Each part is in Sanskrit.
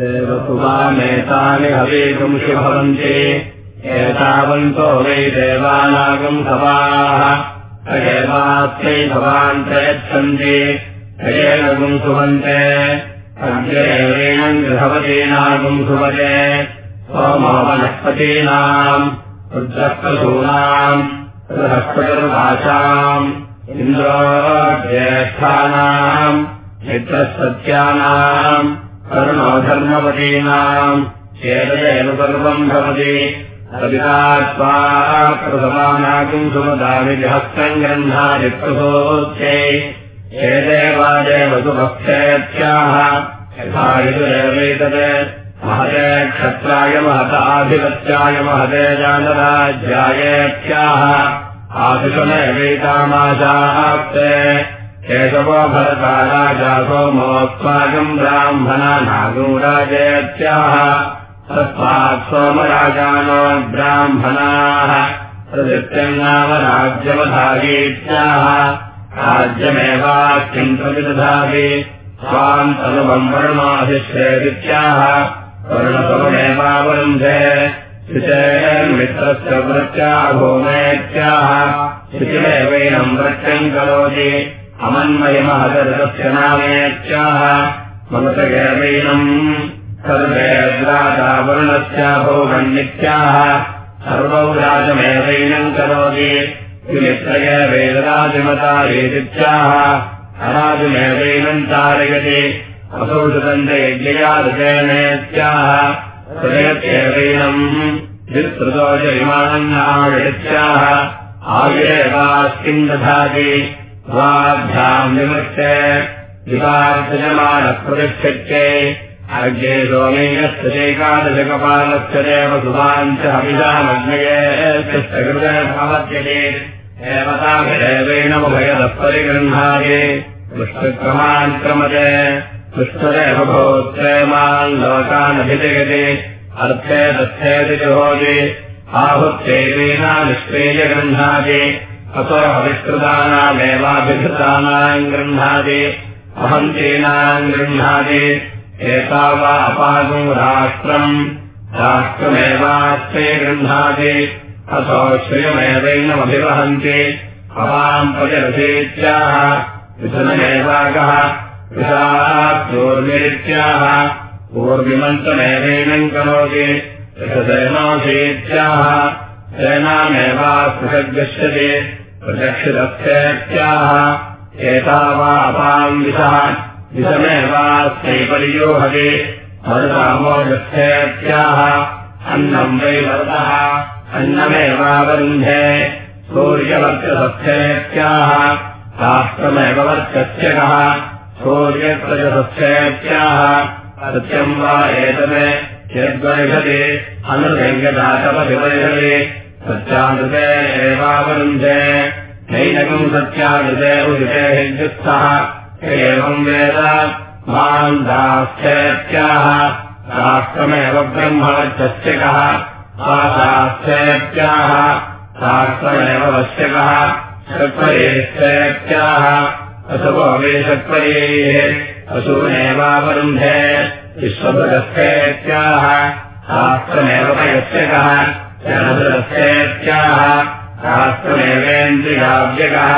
देवसुवामेतानि हवीगुंषि भवन्ति एतावन्तो वै देवानागम् सभाः। अयेवास्यै भवान् प्रयच्छन्ति। अयेन गुंसुवन्ते। अद्येवेण गृहवतीनागुंसुवते सोमो वनस्पतीनाम् रुद्रप्रसूनाम् बृहस्पतिर्भाषाम् इन्द्रो ज्येष्ठानाम् चित्रसत्यानाम् करुणो धर्मपतीनाम् चेदेव सर्वम् भवति। सविता प्रसमानागुम् सुमदानि हस्तम् ग्रन्थादिप्रसोच्यै चेदेवादेव सुभक्षेत्याः यथा यजुरेवैतत् महते क्षत्राय महताधिपत्याय महते जानराज्यायेत्याह। आशिषमेवैतामाशाप्ते केशवो भरता राजा सोमोऽस्माकम् ब्राह्मणा नागूराजेत्याह तस्मात् सोमराजानो ब्राह्मणाः प्रदित्यम् नाम राज्यवधारीत्याह राज्यमेवाख्यम् प्रतिदधाति स्वाम् तनुवम् वर्माधिश्रेदित्याह वर्णसममेवावरुन्धे मित्रस्य वृत्त्या भूमेत्याह शिशिमेवैनम् वृत्यम् करोति अमन्मयमहदस्य नामेत्याह ममतगेवैनम् सर्वेद्राजावरुणस्य भोगन्नित्याह सर्वौ राजमेवैनम् वेदराजमता वेदित्याह अराजमेवैनम् तारयति। असौषदन्तयज्ञयादृतेनेत्याह हृदयत्येवैनम् विस्तृतोज विमानम् आगत्याह आयुरेवास्किम् दधाति सोमेयस्य चैकादशकपालस्य देव सुभाञ्च हविषामग्नये भवत्यते देवताभिदेवेन उभयतः परिगृह्णाति दुष्टक्रमान् क्रमते दुष्टरेव भोत्रेमान् लोकानभिजयति। अर्थे जुहोति आहुत्यैवेना निष्क्रिय गृह्णाति अतो हविष्कृतानामेवाभिधृतानाम् गृह्णाति अहन्तीनाम् गृह्णाति एता वा अपागम् राष्ट्रम् राष्ट्रमेवास्ते गृह्णाति अथो श्रियमेवैनमभिवहन्ति अवाम् प्रजरसेत्याह विशनमेवाकः विशाद्योर्मित्याह पूर्विमन्तमेवैनम् करोति विशसेनोऽसीत्याह सेनामेवास्पृशद्गच्छति प्रचक्षितस्येत्याह एता वा अपाम् विशः विषमेवास्मै परियोहति मरुतामोजस्थेत्याह अन्नम् वै वरतः अन्नमेवावरुन्धे सूर्यवर्चसस्थेत्याह राष्ट्रमेव वर्चस्यकः सूर्यप्रजसस्थेत्याह सत्यम् वा एतत् यद्वर्षति अनुसङ्गदातपतिवर्षति सत्यानृते एवावरुन्धे। नैनकम् सत्यानृते उदिते हिजुत्सः एवम् वेद माम् राष्ट्रमेव ब्रह्मवर्चस्यकः आशास्थेत्याह शास्त्रमेव वश्यकः। षट्परेश्चेत्याह असुवो वे षट्परेः। असूनेवावरुन्धे विश्वभृगस्थेत्याह शास्त्रमेव पयस्यकः जनभृगस्थेत्याह शास्त्रमेवेन्द्रियाव्यकः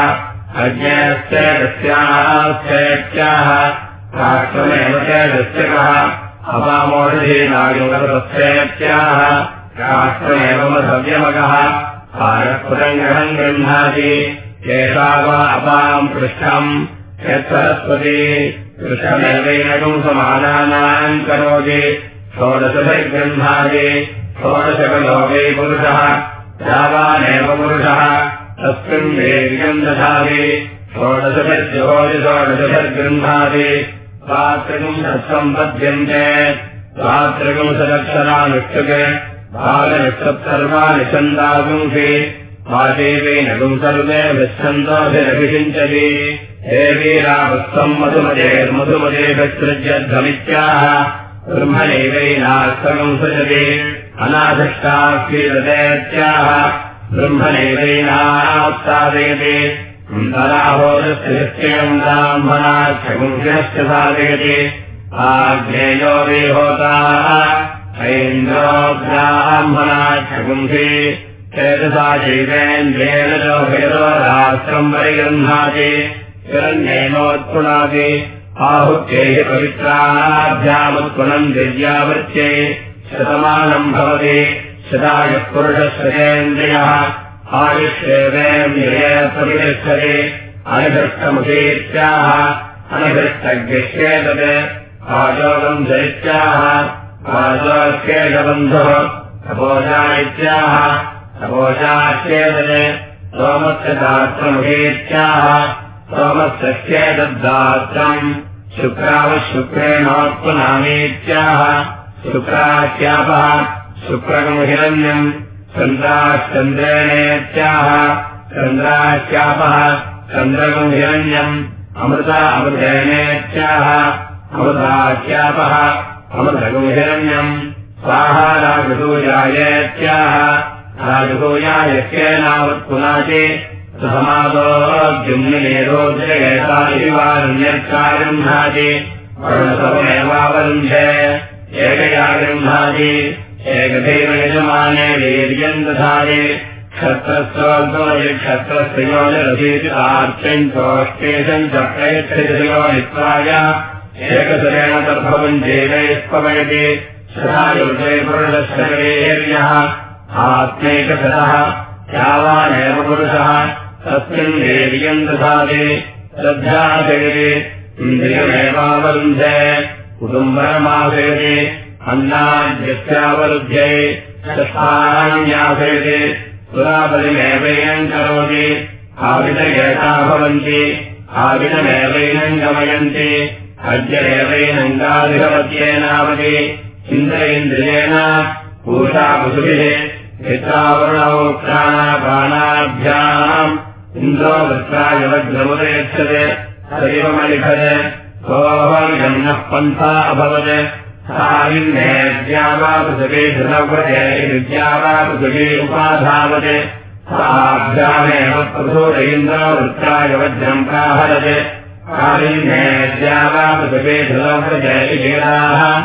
अज्ञस्य दस्यास्थेत्याह शास्त्रमेव च दस्यकः अपामोषधीनायुगतस्थेत्याह शास्त्रमेव मधव्यमकः भारत्पुरङ्गहम् गृह्णाति एषा वा अपाम् पृष्ठम् यत्सरस्वती पृष्ठमेवैनकम् समानानाम् करोति षोडशभिर्गृह्णाति षोडशकलो वै पुरुषः यावानेव पुरुषः दधाति। षोडशभिर्जोति षोडशभिर्गृह्णाति स्वात्रिकम् सत्सम्पद्यन्ते स्वात्रिकंसदक्षरानुष्ठुके बालनिष्ठत्सर्वाणि छन्दागुंसि। वादेवेनगुम् सर्वे विच्छन्दोभिरभिषिञ्चति देवीरावत्सम् मधुमतेर्मधुमतेभिसृज्यध्वमित्याह ब्रह्मणैवैनास्तकम् सृजति अनाधिष्टास्वीरतेत्याह ब्रह्मणैवैनास्तादयति तदाहोदस्य निश्चयम् ब्राह्मणाख्यगुंसिनश्च साधयति। आग्नेयो विहोता ऐन्द्रो ब्राह्मणाक्षगुंसि चेतसा शैवेन्द्रेण च राष्ट्रम् परिगृह्णाति। हिरण्येनोत्पुनाति आहुत्यैः पवित्राभ्यामुत्पुनम् दिव्यावृत्यै शतमानम् भवति। शतायुः पुरुषश्रेन्द्रियः आयुष्येवेन्द्रिये प्रतिष्ठति। अनिभृष्टमुखीत्याह अनिभृष्टग्यश्चेतत् आयोगम् आयोक्येकबन्धुः सपोषा इत्याह सपोषाश्चेतत् सोमस्य चेतद्दात्रम् शुक्रावः शुक्रेणोत्पनामीत्याह शुक्राख्यापः शुक्रकमुहिरण्यम् चन्द्राश्चन्द्रेणेत्याह चन्द्राख्यापः चन्द्रकमुहिरण्यम् अमृता अमृतेनेत्याह अमृताख्यापः अमृतगुहिरण्यम् स्वाहा राजसूयायेत्याह राजसूयायस्येनावत्पुनाति समादोद्युम्निरोद्रयेतादिवारण्यर्चायम् भाति वर्णसमेवावरुन्धे एकया गृह्णाति एकदैव यजमाने वीर्यम् दधाति क्षत्रस्वल्पमयि क्षत्रस्योनिरसीतितार्चम् च प्रयच्छयो नित्वाय एकसरेण तद्भवम् जेवैस्पवयति शतायुर्जय पुरुषशरीर्यः आत्मैकशतः यावानेव पुरुषः तस्मिन् दधाति श्रद्धाचयति इन्द्रियमेवावरुन्धे कुटुम्बरमासयति अन्नाद्यस्यावरुध्ये षष्ठान्यासयति सुरापदिमेवैनम् करोति आविदयेता भवन्ति आविदमेवैनम् गमयन्ति अद्यमेवैनङ्गादिहवत्येनावति इन्द्रेन्द्रियेण पूषा पशुभिः पित्रावृणौ प्राणापाणाभ्याम् इन्द्रो वृत्राय वज्रमुदयच्छते सैवमलिखत् सोऽहम् पन्था अभवत् साविन्नेद्यावापृथगे धृतव्रते विद्यावापृथगे उपाधावत्। साभ्यामेव प्रसोदयेन्द्रवृत्राय वज्रम् प्राहरत्। कालिन्नेद्यावापृथगे धृतव्रते वेदाः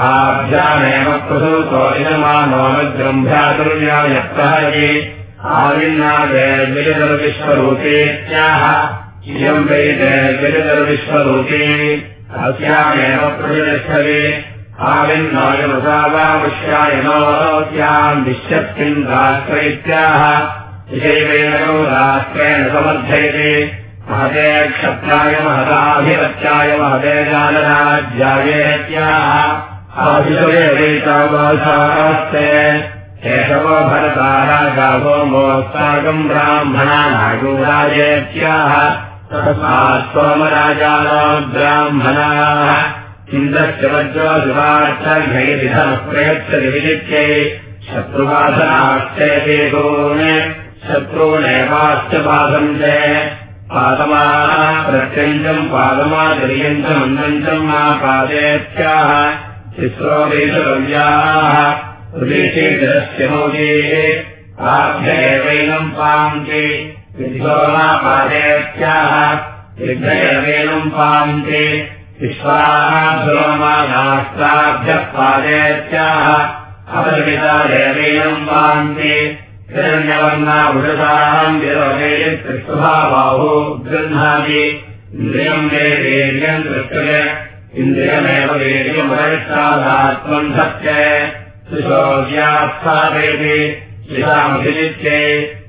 आभ्यामेव प्रसूतो इदमानो वज्रम् भ्रातुर्याय प्रहरति। आविन्नादे विजदर्विश्वरूपेत्याह इयम् वैदे विजदर्विश्वरूपे अस्यामेव प्रतिष्ठते आविन्नायमसावामुष्यायनोत्याम् विश्यत्किम् राष्ट्रैत्याह विषयवेन राष्ट्रेण समर्थयते। महते क्षत्राय महदाधिपत्याय महते जानराज्यायेत्याह आदिशयेतावासास्ते केशवो भरता राजाभो मोस्तागम् ब्राह्मणा नागोराजेत्याह प्रयच्छति विजित्यै शत्रुवासनाश्चयते गोन् शत्रूणेवाश्च पादन्ते पादमाः प्रत्यञ्चम् पादमातिर्यञ्चमन्यञ्चम् मा पादेत्याः शिश्रो देशव्याः प्रदेशेतरस्य मोदेः आभ्य एवैनम् विद्ययवेनम् पान्ते। विश्वाभ्योमानास्ताभ्यः पादेत्याः अपरिमिता देवेनम् पान्ते हिरण्यवर्णाभुषताम् विरोधेत्रिस्वभाबाहो गृह्णाति। इन्द्रियम् वे वीर्यम् दृष्टय इन्द्रियमेव वीर्यमवरिष्ठादात्मम् सत्य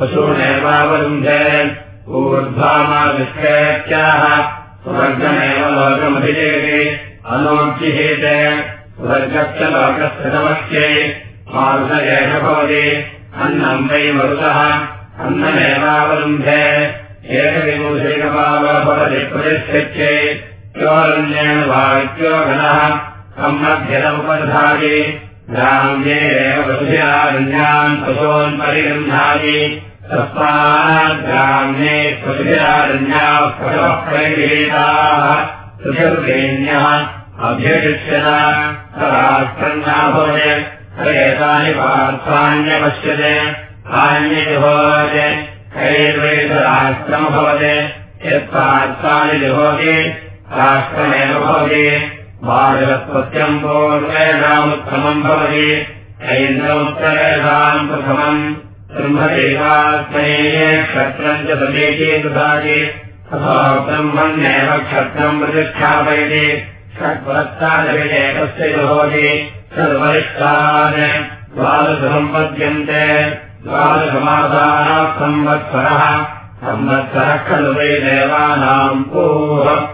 पशूनेवावरुन्धे ऊर्ध्वामादिष्ठेत्याह स्वर्गमेव लोकमभिजयते अनोज्जिहेते स्वर्गस्य लोकस्य वै मरुतः। भवति प्रतिष्ठित्यै चोरण्येन वाक्यो घनः। सम्मध्यमुपदधाति पशवः परिगृहीताः। सुषर्वेण्यः अभ्यशिष्यता राष्ट्रन्नाभवते एतानि पार्थान्यपश्यते। अन्यजुहोते कैर्वेदराष्ट्रमभवते यत्पार्थानि जुहोति राष्ट्रमेव भवति बालत्वत्यम् पूर्वेषामुत्तमम् भवति। ऐन्द्रमुत्तरेषाम् प्रथमम्। ब्रह्मदेवात्मने क्षत्रम् च समेके ददाति। तथा ब्रह्मण्येव क्षत्रम् प्रतिष्ठापयति। षट्वरत्तादविदेकस्य जुहोति षड्वरिष्ठान् द्वादशसम्पद्यन्ते। द्वादशमासाः संवत्सरः। संवत्सरः खलु वै देवानाम् पूः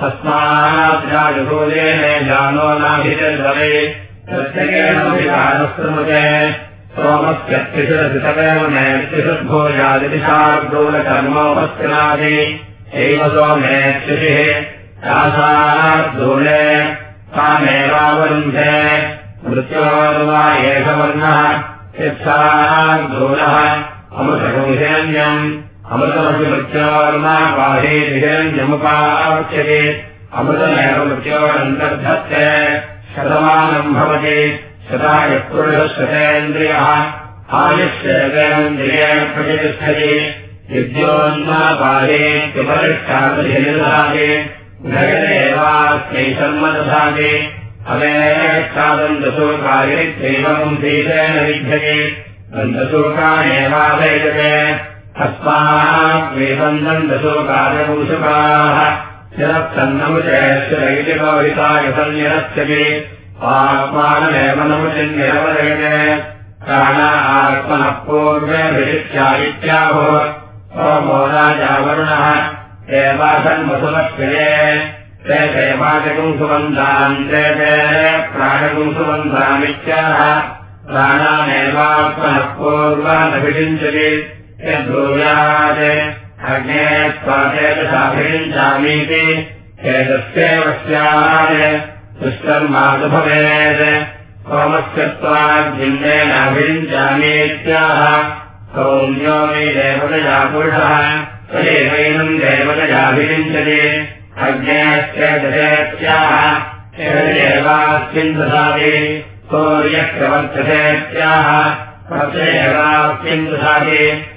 तस्मात् राजभूजेन जानो नाभिजर्भवे प्रत्यकेणस्मृते सोमस्यत्रिषदधितमेव नैत्रिषद्भोजादिशार्दूलकर्मोपस्थिनादि एव सोमेत्रिषिः शासार्दूले तामेवावरुन्धे। मृत्योर्वा एष वर्णः यत्सार्दूलः अमृतगुहिरण्यम् अमृतमपि मृत्योर्मा बाहेहिरण्यमुपाच्यते अमृतमेव मृत्योरन्तर्धत्ते शतमानम् विद्योन्मा बाहेत्युपरिष्ठादधिनिदधाति नगरेवास्मै सन्मदधाति। अवेक्षादन्तशोकायैवम् धीरेण विद्यते। दन्तशोकानेवादयते अस्माद्वेदन्दशोकादभूषकाः शिरत्सन्नमुचैश्वरैलिकविताय सन्निरस्यति आत्मानमेव नमुचिन्निरवदयते प्राणा आत्मनः पूर्वे विशिष्या इत्याहो प्राणकम् सुबन्धामित्याह प्राणानेवात्मनः पूर्वानभिषिञ्चति त्वाद्भिन्नेनाभिषिञ्चामीत्याह सौम्यो मे देवतया पुरुषः तदेवैनम् देवतयाभिषिञ्चति अग्नेस्य दशेत्याह देवास्मिन् ददाति सूर्यः प्रवर्ततेत्याह प्रत्येवास्मिन् ददाति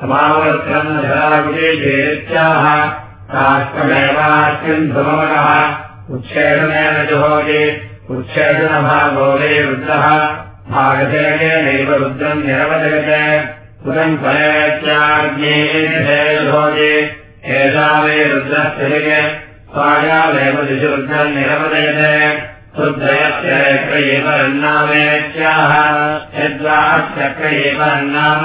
समावर्तम् उच्छेदनभागो वे रुद्रः भागधेयेनैव रुद्रम् निरवदयते पुरम् फलेत्याज्ञे जुहोति एषा वे रुद्रस्य स्वायामेव दिशु रुद्रम् निरवदयते एव रन्नाम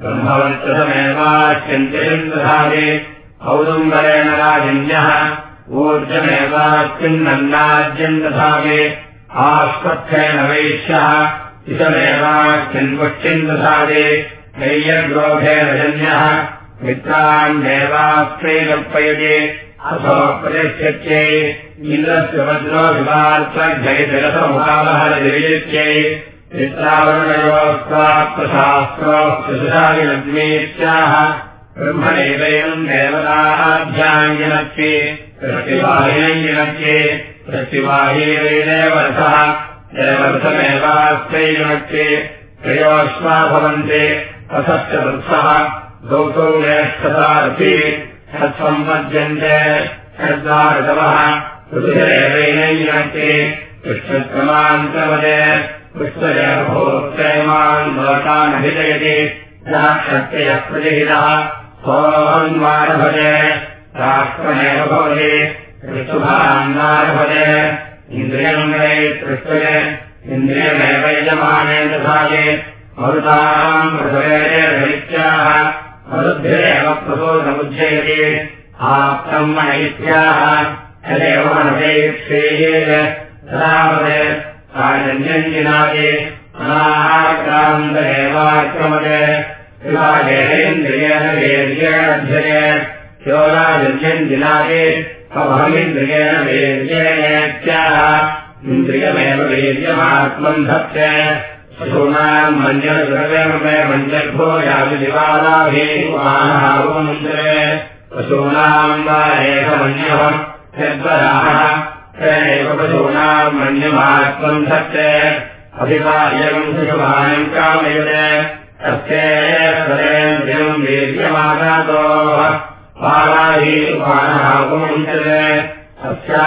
ब्रह्मवन्तमेवाच्यन्त्यम् दधाति औदुम्बरेण राजिन्यः ऊर्जमेवास्मिन्नन्नाद्यम् दधाति आस्पथ्येन वैश्यः दधाति नैयग्रोधेन जन्यः मित्राण्येवास्त्रै कल्पयते अथो प्रतिष्ठत्यै इन्द्रस्य वज्रो विवात्वजयतिरसमुखावहरविच्यै चित्रावरणयोस्वात्मशास्त्रोऽस्तिलग्नेत्याह ब्रह्मणेवैवम् देवताभ्याङ्गिनक्ये प्रतिवाहिनङ्गिनक्ये प्रतिवाहिनैरेव रथः जयवर्थमेवास्त्रै त्रयोश्वा भवन्ते रथश्च वृत्सः षड्वाऋतवः ऋतुरेवैनैनक्ये कृष्णक्रमान्तवदे कृष्णजयभोत्रयमान् लोकानभिजयति क्षत्रियः प्रतिहितः सोऽन्वारभजे राष्ट्रमेव भवति। ऋतुभान्वारभजे इन्द्रियम् वै कृष्णये इन्द्रियमेव यजमाने दधाये। मरुताम् मृतवेत्याः मरुद्भिरेव प्रसोदमुज्जयति आप्तम् मनयित्याः यदेव मनसेक्षेयेन तदावदे साजन्यञ्जिनादि अनाहाक्रान्तरेवाक्रमते शिवाजेहेन्द्रियेण वीर्येणाध्यये योगाजन्यञ्जिनादि अभमिन्द्रियेण वीर्येणेत्याः इन्द्रियमेव वीर्यमात्मम् धत्ते पशूनाम् मञ्जलद्रव्यमे मञ्जर्भो याविवालाभिमानहावमन्त्रे पशूनाम् वा एकमन्यः यद्वराः कामयते तस्येन्द्रियम् वीर्यमागातोः बालाहि मानहावमन्त्रे तस्या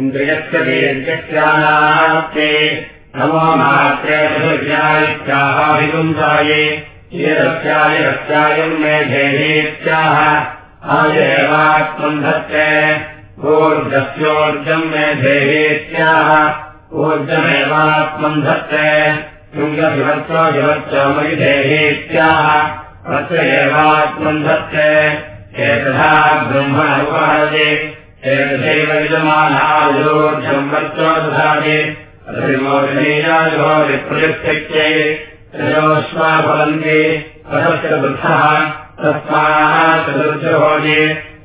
इन्द्रियस्य वीर्यस्यानास्ते नमो मात्रे इत्याहाभिगुंसाये एतस्याय रस्यायम् मेधेहेत्याह आयेवात्मम् धत्ते ऊर्जस्योर्जम् मेधेहेत्याह ऊर्जमेवात्मम् धत्ते। शृङ्गशिवत्सो शिवत्सो मयिधेहेत्याह तत्र एवात्मम् धत्ते। एतथा ब्रह्मणोपहरते एतथैव यजमानायोर्जम् वर्चो दधाति। अतिमोदनीयायो विप्रतिष्ठित्यै त्रयोश्वा भवन्ति ततश्च वृद्धः तस्मात् चतुर्जहोजे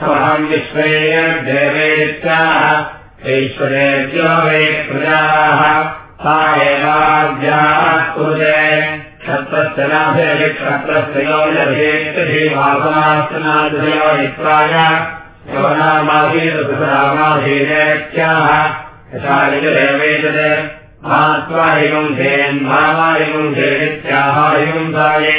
समहम् विश्वेर्देवेत्याः ऐश्वरेभ्यो वे प्रजाः सा एवाद्याः क्षत्रस्य नाभे क्षत्रस्त्रयो लभेत्यधीवासनास्तनादयो नित्वाय योनामाधीरसुरामाधीरेत्याह यथालिजदेवेतदे मात्वाहिगुंसेन्मामाहिगुंसेनित्याहाहिगुंसाये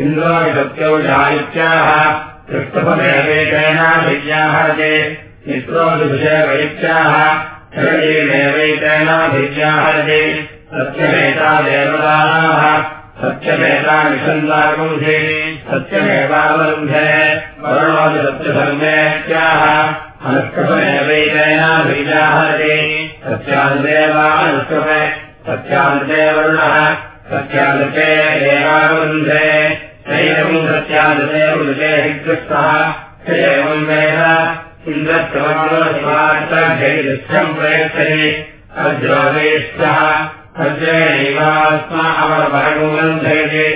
इन्द्रोयसत्यौजादित्याः कृष्णपदेवेतेनाभिज्ञाहरते मित्रोऽभिषेकैत्याः शरीरेवेतेनाभिज्ञाहरते सत्यमेता देवताः सत्यमेता निषन्दागुंषे सत्यमेवावलम्भे अनुष्कृपमेवैतेनाभिज्ञाहरते सत्यान्देवानुष्कृपे सत्यान्ते वरुणः सत्यादते एवावरुन्धे शैलम् सत्यादते वृते हिकृष्टः स एवम् वेद इन्द्रप्रमाणशिवार्थम् प्रयच्छति अज्रेणैवास्मा अमरपरगुगन्धयति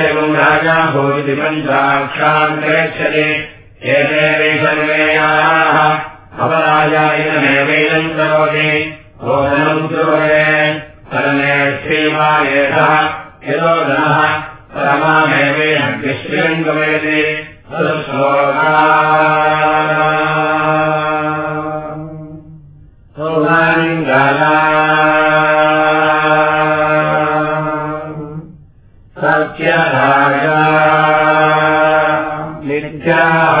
एवम् राजा भूति पञ्चाक्षान् प्रयच्छति एते वै सर्वेयाः अपराजायनमेवैनम् करोति भोजनम् कुर्वते परमे श्रीमायेषः यतो धनः परमामेवेन गमयति सत्यराजा नित्याः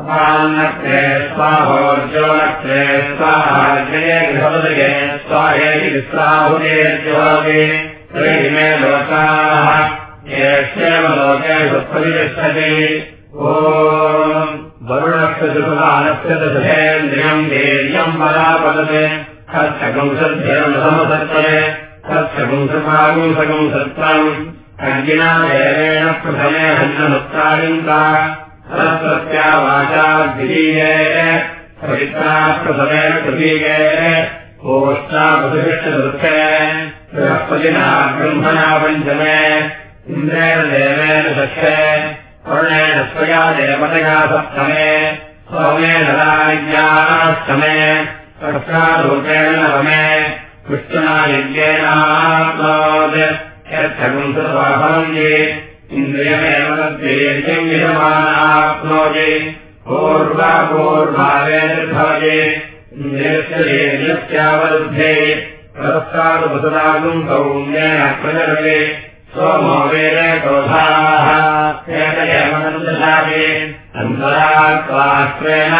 अपान्नत्रे स्वाहोर्जोनत्रे स्वाहार्जये गृहपदये स्वाहेति स्वाहुते त्रीमे लोकाः येष्वेव लोकेषु प्रतिष्ठति ॐ वरुणस्य दशेन्द्रियम् वीर्यम् परापदते हस्तकंसध्यम् समसत्तरे हस्तकंसपागुंसकम् सत्त्वम् अग्निना देवेण प्रथमे हन्नमुत्तारिन्ता ब्रह्मणा पञ्चमे इन्द्रेण देवेन षष्ठे वर्णेन स्वया देवतया सप्तमे सोमेन राज्ञाष्टमे नवमे विष्णुना यज्ञेनाप्नोत् यत्संसृतवाहनम् इन्द्रियमेव तद्वीर्यम् यजमानाप्नोति पूर्वापूर्वावेर्भवति इन्द्रियस्य वीर्यस्यावरुद्धे सोमो वेदे क्रोधाः। एत एव नन्दशापि अन्तरात्वाश्रेण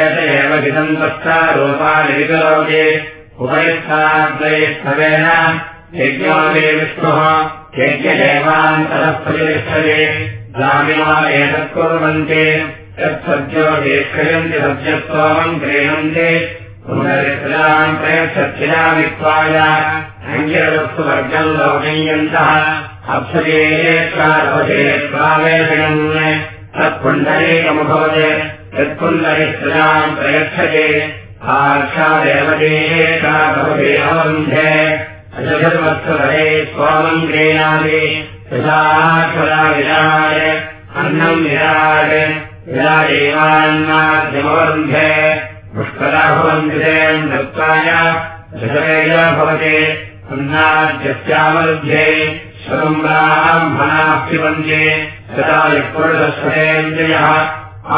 एत एव विसन्तष्टारूपाणि विकरोति उपरिष्ठाद्वैष्ठवेन यज्ञोदे विष्णुः यज्ञदेवान्तरः प्रतिष्ठते ग्रामिणा एतत् कुर्वन्ति। यत्सद्यो दीक्षयन्ति सद्यस्वामम् अङ्गिरवस्तु वर्गम् लोकयन्तः। अप्सरेत्वावेशयन् तत्पुण्डरीकमभवत्। यत्पुण्डरित्राम् प्रयच्छते साक्षादेवदेशा भवते अवरुन्धे अजधर्मत्सरे स्वामम् यथाक्षरा विराज अन्नम् विराज विराजेवान्नाद्यमवरुन्धे पुष्करा भवन्ति नृत्ताय दशरेय भवति। श्वम् ब्राह्मणाप्यवन्ते सदा यत्पुरुषस्वरेन्द्रियः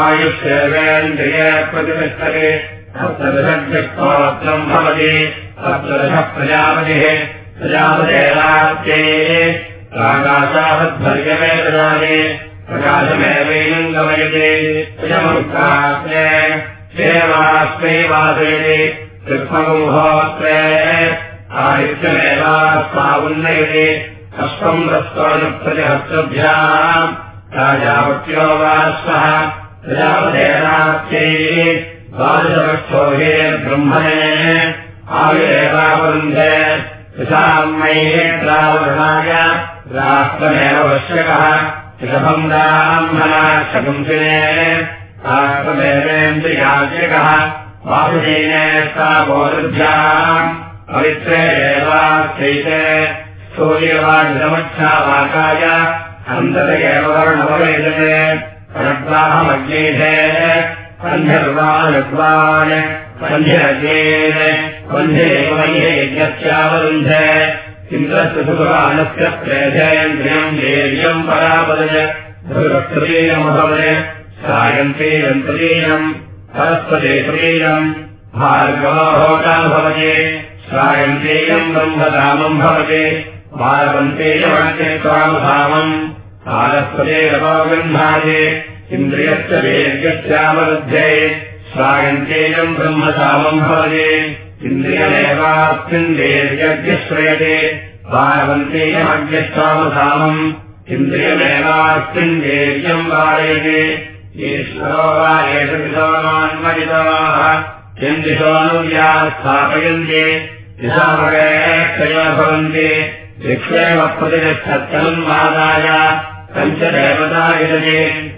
आयुष्येवेन्द्रिये प्रतिष्ठते सप्तदशोत्रम् भवति सप्तदश प्रजापतिः प्रजापतेरात्ये प्राकाशावद्भर्यमे ददाति प्रकाशमेवैनम् गमयति प्रजमुक्तास्मे सेवास्मै वासयति। कृष्णगुहोत्रे आदित्यमेवास्मा उन्नयति। अश्वम् रस्त्वनुप्रतिहस्तभ्याम् राजावत्यो वा स्वः प्रजापतेरात्यै द्वादशवक्षोभे ब्रह्मणे आयुरेवावरुन्धे यथामयेत्रावरणाय राष्ट्रमेव वश्यकः ऋषभम् ब्राह्मणा शकुंसिने राष्ट्रमेवेन्द्रियाज्यकः वासुदेने सा बोधुभ्याम् पवित्रे एवास्थैते सूर्यवाणिसमक्षावाकाय अन्तत एव वर्णववेदने प्रणग्वाहमग्नेधे पन्धर्वाणग्वान् पन्धिरग्नेन पन्धिरेवमये यज्ञस्यावरुन्ध इन्द्रस्य सुखवानस्य प्रेधेन्द्रियम् देव्यम् परापदय ध्रुवत्रीयमभवय सायन्ते यन्त्रीयम् सरस्वते प्रियम् भार्गवहोता भवते सायन्तेयम् ब्रह्मधामम् भारवन्तेयमन्ते स्वामधामम् सारस्वते रवगन्धाये इन्द्रियस्य वेद्यस्यावरुध्ये स्वायन्तेयम् ब्रह्मधामम् भवते इन्द्रियमेवास्मिन् वेद्यज्ञश्रयते भारवन्तेयमज्ञस्वामधामम् इन्द्रियमेवास्मिन् वेद्यम् वारयते ईश्वरो वा एतदिशोन्मजिताः किम् दिशोऽनुव्या स्थापयन्ति दिशामगेक्षया भवन्ति दिक्षेव प्रतिष्ठत्तनुन्मादाय पञ्चदेवता यजते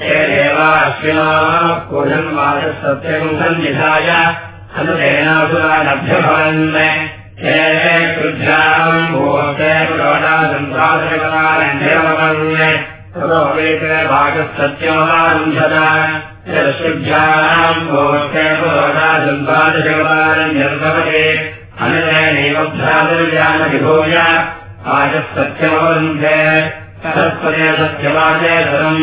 हे देवाश्विना कोशन्वाचः सत्यम् सन्निधाय अनुदेनासुरानभ्यभवन् हे कृभ्याम् भूते प्रोडासन्तासकलारण्यभवन् भागसत्यमारुन्धताभ्याम् भोक्ते पुरोधासन्तादशकलारण्यर्भवते अननैवभ्यादुर्जानविभूय आजसत्यमवरुन्धे सरस्वते सत्यवाचेतरम्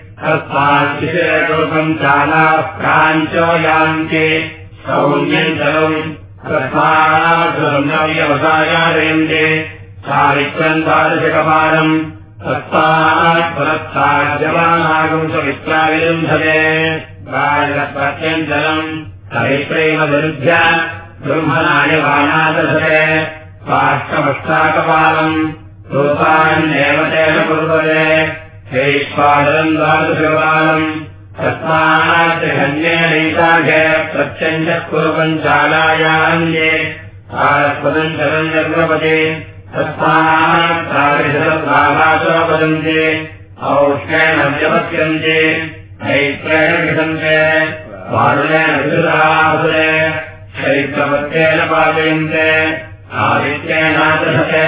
तस्माच्छिशिरकल्पम् चालाः प्राञ्चो यान्ति सौम्यन्तरम् तस्माद्वसायादयन्ते चारित्रम् द्वादशकपालम् तत्तात्परत्ताजमानागम् सवित्राविरुन्धते प्रायप्रत्यञ्चलम् हरिप्रेम स्वाष्टमष्टाकपालम् रूपान्येव तेन कुर्वते द्वादशपालम् तस्माद्हन्येनैकाघे प्रत्यञ्चः कुर्वन् तस्मात्सो वदन्ते औष्णेन वारुणेन विदुरासुरे शैत्रपत्येन पाचयन्ते आदित्येनादृशते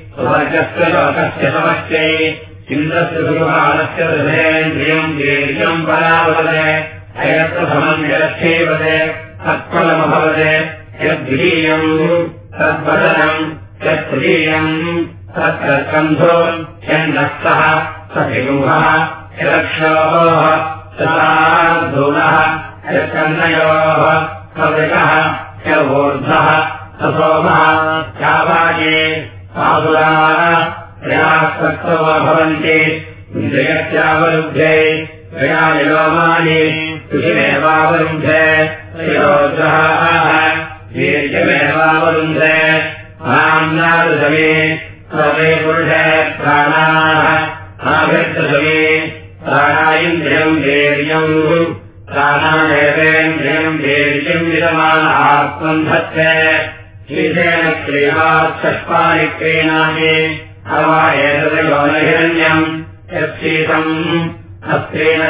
सुवर्गस्य लोकस्य समस्यै इन्द्रस्य सुगुहानस्य हृदयेन्द्रियम् वीर्यम् परावदे अयत्र समम् जलक्षेपदे तत्फलमभवदे यद्विलीयम् तद्वदनम् यत्प्रियम् तत्कन्धो यन्नस्तः स विगुहः यलक्षोः सार्धूनः यत्कन्नयोः सवृकः य ऊर्ध्वः स सोमः यावाये प्रयासक्तो भवन्ति। इन्द्रियस्यावरुद्धे प्रयानिलोमानि कृषिमेवावरुद्धे त्रयोजः वीर्यमेवावरुन्धे नाम्नादृशमे सर्वे पुरुषे प्राणाः। आभृतसमे प्राणायन्द्रियम् वीर्यम् प्राणादेवेन्द्रियम् वीर्यम् विदमानात्मन्धत्ते अवा एतदयोनहिरण्यम् यत्शीतम् हस्तेन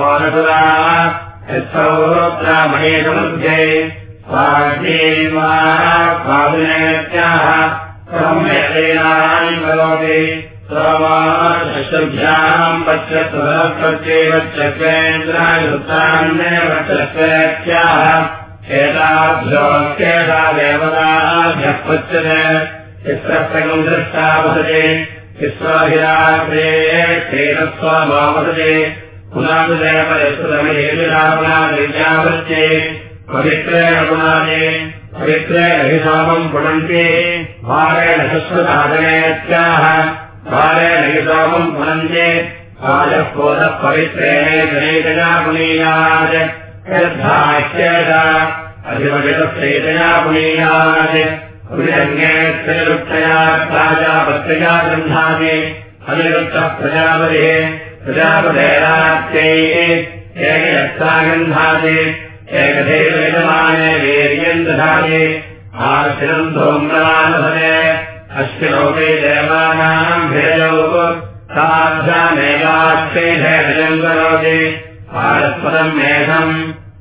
मोनसुरा यत्सौरोत्रामणे समुद्रे स्वाग्नेत्याः सम्यक्तेनानि करोति स्वमाशुभ्याम् पश्यत्वच्चक्रेन्द्रायुक्तान्येव चक्रेत्याः वसते। पुनादेव यस्वतमेपुनादिव्यावृत्ते पवित्रेण पुनादे पवित्रेण हिसामम् पुनन्ते। भारेण शस्वसाधनेत्याः भारेण हिसामम् पुनन्ते। भाजः कोदः पवित्रेण जनेतया पुनीयात् गृह्णाति अनिरुक्तः प्रजापतिः एकधैर्यमाने वीर्यम् दधाति आशिरम् धूम्रमानभते अश्विनोपि देवानाम् भिरजौ साध्यामेवाक्षैधैर्यम् करोति पारस्पदम् मेघम्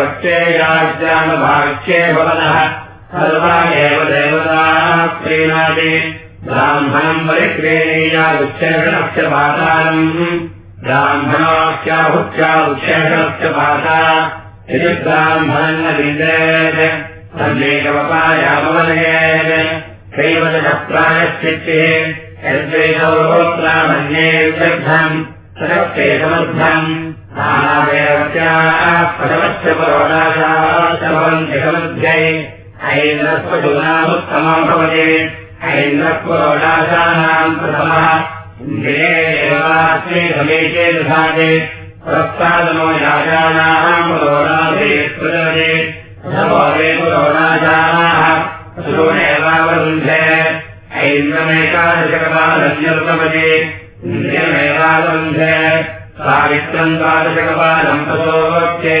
वक्तेयाज्ञानभाष्ये भवनः। सर्वा एव देवताः ब्राह्मणम् परिक्रीणीया उच्छेषणस्य पातालम्। ब्राह्मणाख्याहुत्या उच्छेषणस्य पाता। यदि ब्राह्मणम् न विन्देत् तन्मेकवपायामवनयेत् कैवलः प्रायश्चित्तिः यद्वैतौरोत्रामन्ये व्यर्थम् तदप्ते समर्थम् नानादेवत्याः पदवश्च परोडाशाश्च भवन्ति समुद्ध्यै ऐन्द्रस्वजूनामुत्तमम् भवति। ऐन्द्रस्वरोडाशानाम् प्रथमः। इन्द्रिये समीचे दधाति। प्रस्तादनो याजानाम् पुरोडाधे प्रदते प्रथमोदे पुरोडाशानाः पशूनेवावरुन्धे ऐन्द्रमेकादशकपालन्यर्तपति इन्द्रियमेवावरुन्धे सावित्रम् द्वादशकपालम् ततोक्ते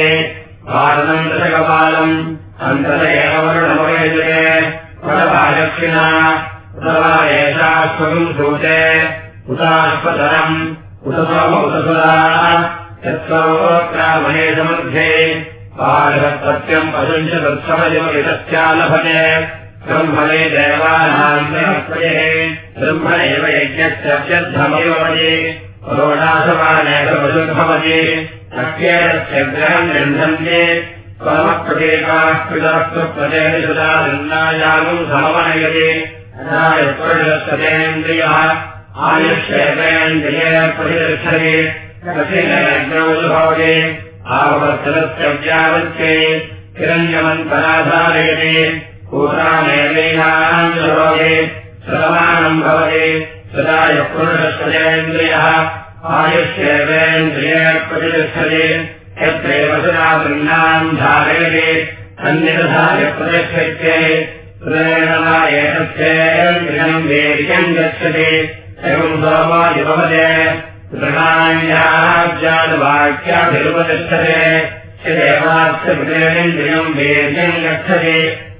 भारतम् दशकपालम् अन्तत एव वर्णमोयजते पदभादक्षिणा उतवा एषा स्वगम् सूते उताश्वतरम् उत सोम उतसुरा। यत्सर्वोत्रामणे समध्ये पादसत्यम् पशुञ्च तत्समयतस्यालभते परमप्रतीकास्कृतास्तु प्रदेशदान्नायागम् समवनयते। यत्पुरुषस्तेन्द्रियः आयुष्येतेन्द्रिये प्रतिष्ठते कठिनयज्ञोद्भवते। आववर्तनस्य व्यावृत्ते। हिरण्यमन्तराधारयते पूर्णामेवैनाम् करोति श्रमाणम् भवति सदा यः पुरुषस्तेन्द्रियः आयुष्येवेन्द्रिये प्रतिष्ठते यत्रैव सदा वृन्नाम् धारयते एतस्येन्द्रियम् वीर्यम् गच्छति एवम् यदेवास्य प्रेणेन्द्रियम् वीर्यम् गच्छति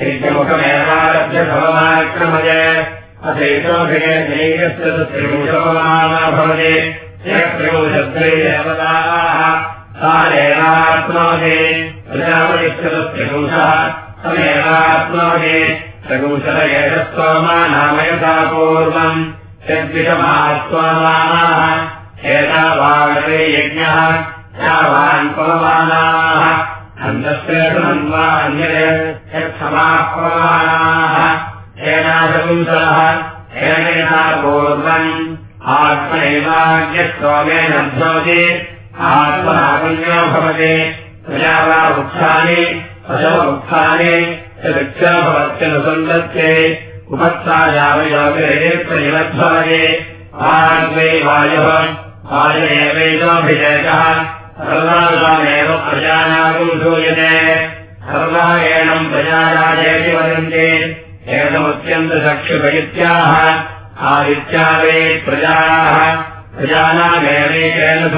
अर्घ्यस्तोमः यज्ञमुखमेवारभ्यसोमाक्रमय अथैतोभिजयस्य त्रिभुषोमाना भवति त्रिभुषद्वैदेवताः सारेणात्मोदे प्रजापतिश्चतुस्त्रिपुंशः समेवात्मोदे त्रिपुंशत एष स्तोमानामयसा पूर्वम् यद्विषमास्त्वमानाः एतावागते यज्ञः। यावान् पवमानाः पूर्वम् आत्मैवाज्ञस्तोमेन भवति आत्मनापुण्यो भवति। प्रजा वा वृक्षाणि पशव वृक्षाणि वृक्षा भवत्यनुसन्दत्ते उपत्सायावयोगे प्रतिबद्धवते आग्वे वायुः वायुरेवेदोऽभिषेकः सर्वामेव प्रजानागुम् सूयते सर्वायणम् प्रजाराजेति वदन्ति। एतमत्यन्तचक्षुभयित्याः आदित्यावे प्रजाः। प्रजानामेवेकेन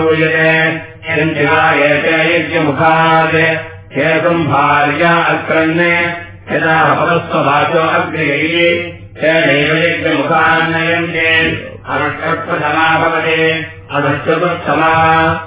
एते यज्ञमुखात्। एकम् भार्या अक्रण्ये यदा अपरस्वभाषो अग्निः तेनैव यज्ञमुखान्नयन्ते। अनक्षप्रथमा भवति। अनश्चतुर्थमा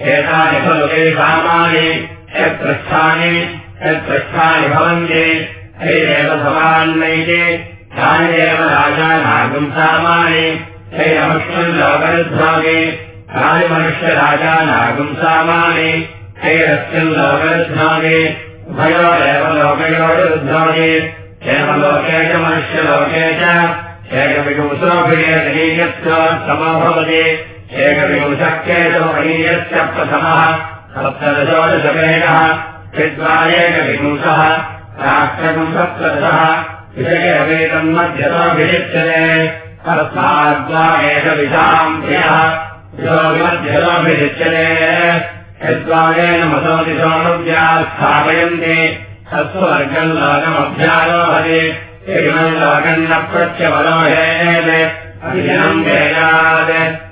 एतानि खलु ते कामानि भवन्ति। तानि एव राजानागुम् सामानि। हैरमस्मिन् लोकरुद्धानि तानि मनुष्यराजानागुम् सामानि। हैरस्मिन् लोकरुद्धानि उभयोरेव लोकयोरुद्धानि एवलोके च मनुष्यलोके च एकविपुंसोभियस्य समो भवति एकविंशक्येतमहीयस्य प्रथमः एकविशाम् प्रियः मध्यतोऽभिषिच्यते यद्वारेण मसोदिशोनुव्या स्थापयन्ति तत्स्वर्गम् लोकमभ्यारोहति इमम् लोकम् न प्रत्यवलोहेत् अभिजनम्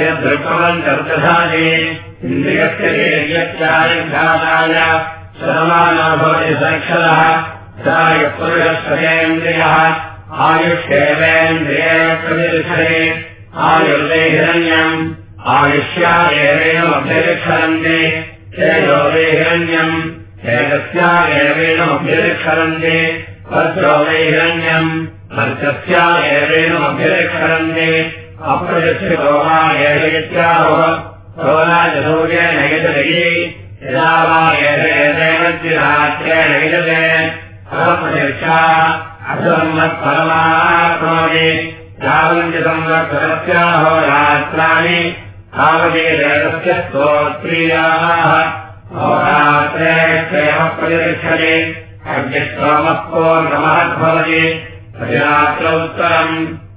यदृक्पवम् चर्चसादि इन्द्रियस्य देव्यत्यायुघाताय शरमानो भवति सक्षरः सा यः पुरुषस्वयेन्द्रियः आयुष्येवेन्द्रिये प्रतिष्ठते आयुर्दे हिरण्यम् आयुष्या एवेनमभ्यतिक्षरन्ति तेजोदे हिरण्यम् तेजस्या एवेनमभ्यतिक्षरन्ति भद्रो वै हिरण्यम् भर्गस्या एवेनमभ्यतिक्षरन्ति यजति यदा वा एष एतेन चिरात्रेण यजते अहप्रजक्षा असम्मत्परमाप्नोति यावञ्च संवत्सरस्याहो रात्राणि तावते देवस्य स्तोत्रीयाः होरात्रेष्वेव प्रतिष्ठते अग्निश्रोमः पूर्णमहद्भवति प्रतिरात्र उत्तरम्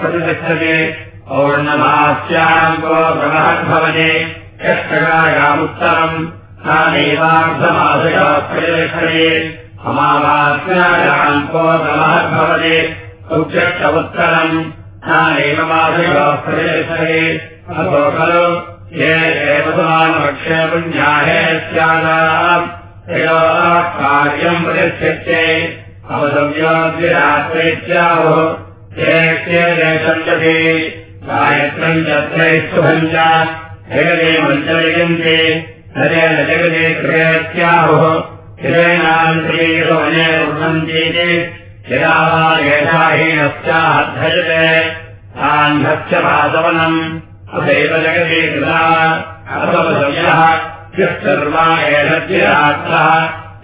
प्रतिष्ठते। और्णमास्याम् पूर्णमहद्भवति षष्टकायामुत्तरम् सानैवार्धमासयोः प्रतिष्ठते। अमावास्यायाम् पूर्णमहद्भवति उच्चष्ट उत्तरम् सानैव मासयोः प्रतिष्ठते। अथो खलु ये एवमानवक्षे पुण्याहे स्यादाम् तयोः कार्यम् प्रतिष्ठ्यते अवसव्योद्विरात्रेत्याहुः ते सञ्जते गायत्रम् चत्रैः शुभम् च जगते मञ्चलयन्ते हरेण जगते कृतेत्याहुः हिरेणान्त्रीयमने वृणन्तीति यदा वा येषाहीनस्याद्धजते तान्धश्च वासवनम् अथैव जगते कृता असवसव्यः यः सर्वा एषद्विरात्रः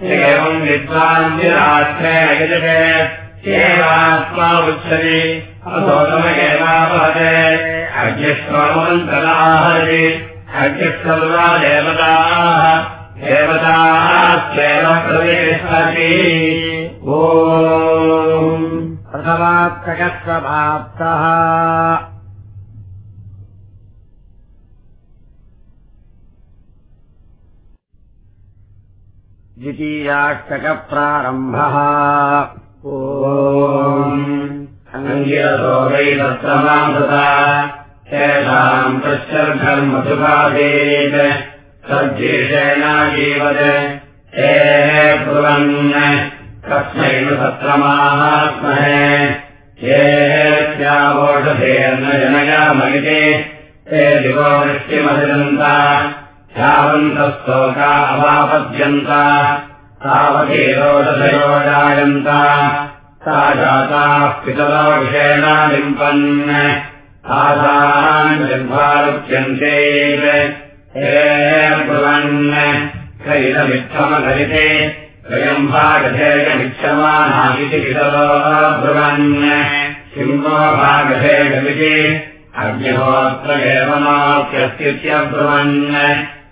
एवम् विद्वान् विरात्रेण यजते। एवात्मा उच्यते। एवापहते अज्ञश्रमन्तराहरि अज्ञः सर्वा देवताः देवताश्चैव प्रवेशति ओ प्रथमात्मकस्वभाप्तः द्वितीयाष्टकप्रारम्भः। ङ्गिरसो वै तत्समासता तेषाम् पश्चर्धर्मसुभावेत् सज्जेषेणाजीवत् हे ब्रुवन् कस्मै नु सत्रमाहात्महे हेत्यावोषधेर्न जनयामगिते हे दिवो वृष्टिमधिरन्ता ह्यावन्तस्तोका अवापद्यन्ता तावतीरोषधयो जायन्त सा जाताः पितरो विषेणा लिम्पन् निर्भारुप्यन्ते हे ब्रुवन् कैलमित्थमधरिते स्वयम्भागधेयमिच्छमानामिति पितरो ब्रुवन् सिंहो भागधेयमिति अग्निहोत्र एव नाप्यस्तित्यब्रुवन्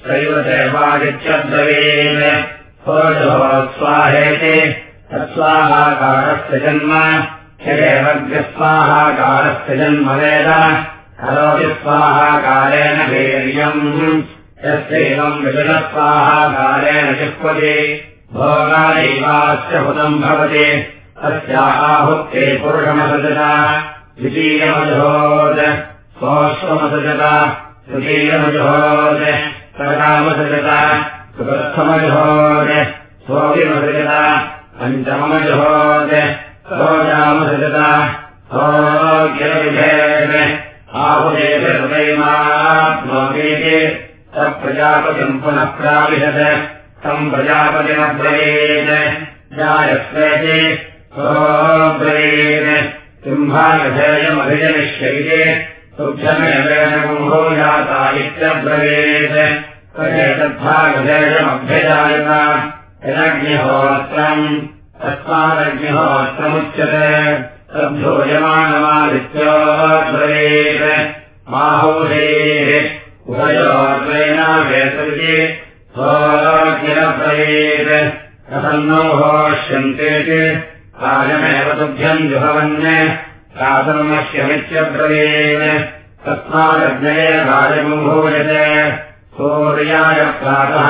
सैव देवादित्यब्रवीन् सोऽजोत्स्वाहेति तत्स्वाहाकारस्य जन्म। ह्यदेवज्ञस्वाहाकारस्य जन्म वेद। करोति स्वाहाकारेण वीर्यम्। यस्यैवम् विजनस्वाहाकारेण चिह्वति। भोगादैवास्य हुतम् भवति। तस्याहुक्ते पुरुषमसजत। द्वितीयमजोत् सोऽश्वमसजत तृतीयमजोत् प्रकामसजत चतुर्थमजोत् सोऽविमसजत पञ्चममजोत् सोजामसजत सोऽग्यविभेद आहुदेशहृदयमात्मोदीति तत्प्रजापतिम् पुनः प्राविशत्। तम् प्रजापतिमब्रवीत्। जायस्वेति। सोऽब्रवीत्। सिंहागधेयमभिजनिष्यैते तुभ्यमेवेन कुम्भो जाता इत्यब्रवीत् यदग्निहोत्रम् तस्मादग्निहोत्रमुच्यते। तद्धूयमानमादित्योब्रवीत् माहौषेः उभयोर्द्वैना वेतृति। सोऽग्निरब्रवीत् प्रसन्नो होष्यन्ते राजमेव तुभ्यम् जुहवन्। राजमश्यमित्यब्रवीन् तस्मादग्नये राजमुभूयते सूर्याय प्रातः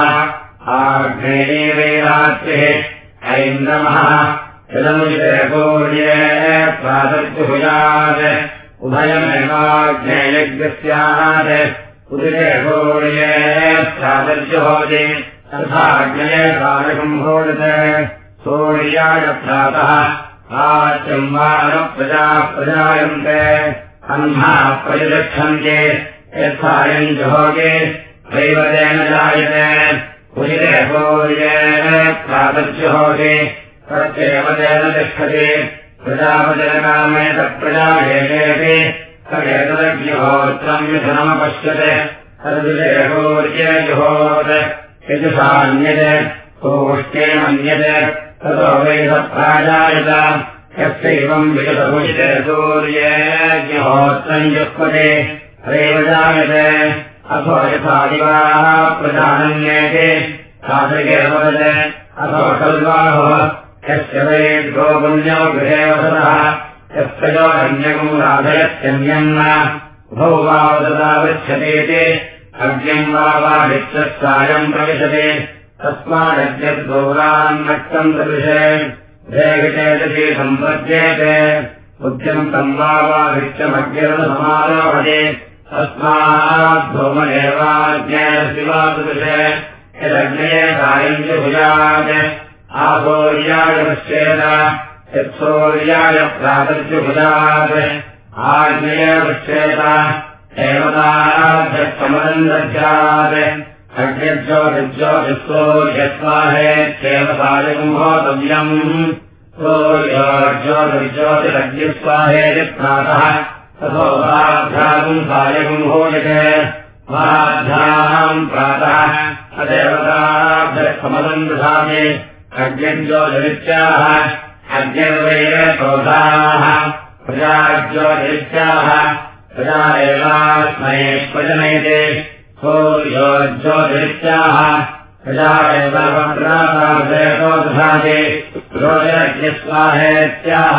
सूर्ये प्रातर्जुहुयात् उभयमेवाग्नेयज्ञस्यात् उदिते सूर्ये प्रातर्जुहोति तथाग्नये राजसम्भूयते सूर्याय प्रातः आचम्बाणप्रजाः प्रजायन्ते अह्नाः परिरक्षन्ते यत्सायम् जुहोगे दैवतेन जायते उदिते सूर्येण प्रातर्जुहोगे तत्येव तेन तिष्ठति। प्रजापजनकामे तत्प्रजाभेदेपि तदेतदग्निहोत्रम् मिथुनमपश्यते तद्विजय सूर्ये जुहोत् यजुषान्यते। कोष्ठे मन्यते। ततो वैधप्राजायत यस्यैवम् विगतभुजिते सूर्येऽग्निहोत्रम् जुह्वते तदेव जायते अथो यथा दिवाः प्रजानन्येते। वदते अथो कल्वाहो। यस्य वै गोपुण्यो गृहे वसतः यस्य यो अन्यकम् राधयत्यन्यम् उभौ वा वदता गच्छतीति। अग्निम् वा वा वित्तसायम् प्रविशति। तस्मादद्यद्गौरान्नक्तम् भेगचेतसि सम्पद्येते। बुद्ध्यन्तम् वा वा वा दृशे यदग्नये कार्यम् च भुजात् आसौर्याय पश्येत यत्सौर्याय प्रातर्जुभुजात् आग्नेय पश्येत देवताभ्यस्तमदम् दध्यात् अग्निज्योतिज्योतिस्सो यस्वाहेत्येवसायकम् होतव्यम् सूर्योर्ज्योतिर्ज्योतिरग्निस्वाहेति प्रातः ततो वाभ्यागम् सायकम् भोजते वाभ्याम् प्रातः अदेवताभ्यस्तमदम् दधाति अग्निज्योतिरित्याह अग्निर्वैरक्रोधाः प्रजाज्योतिरित्याह प्रजा एवास्मै प्रजनयते। सूर्योज्योतिरित्याह प्रजा एव दधाति रोजज्ञस्वाहेत्याह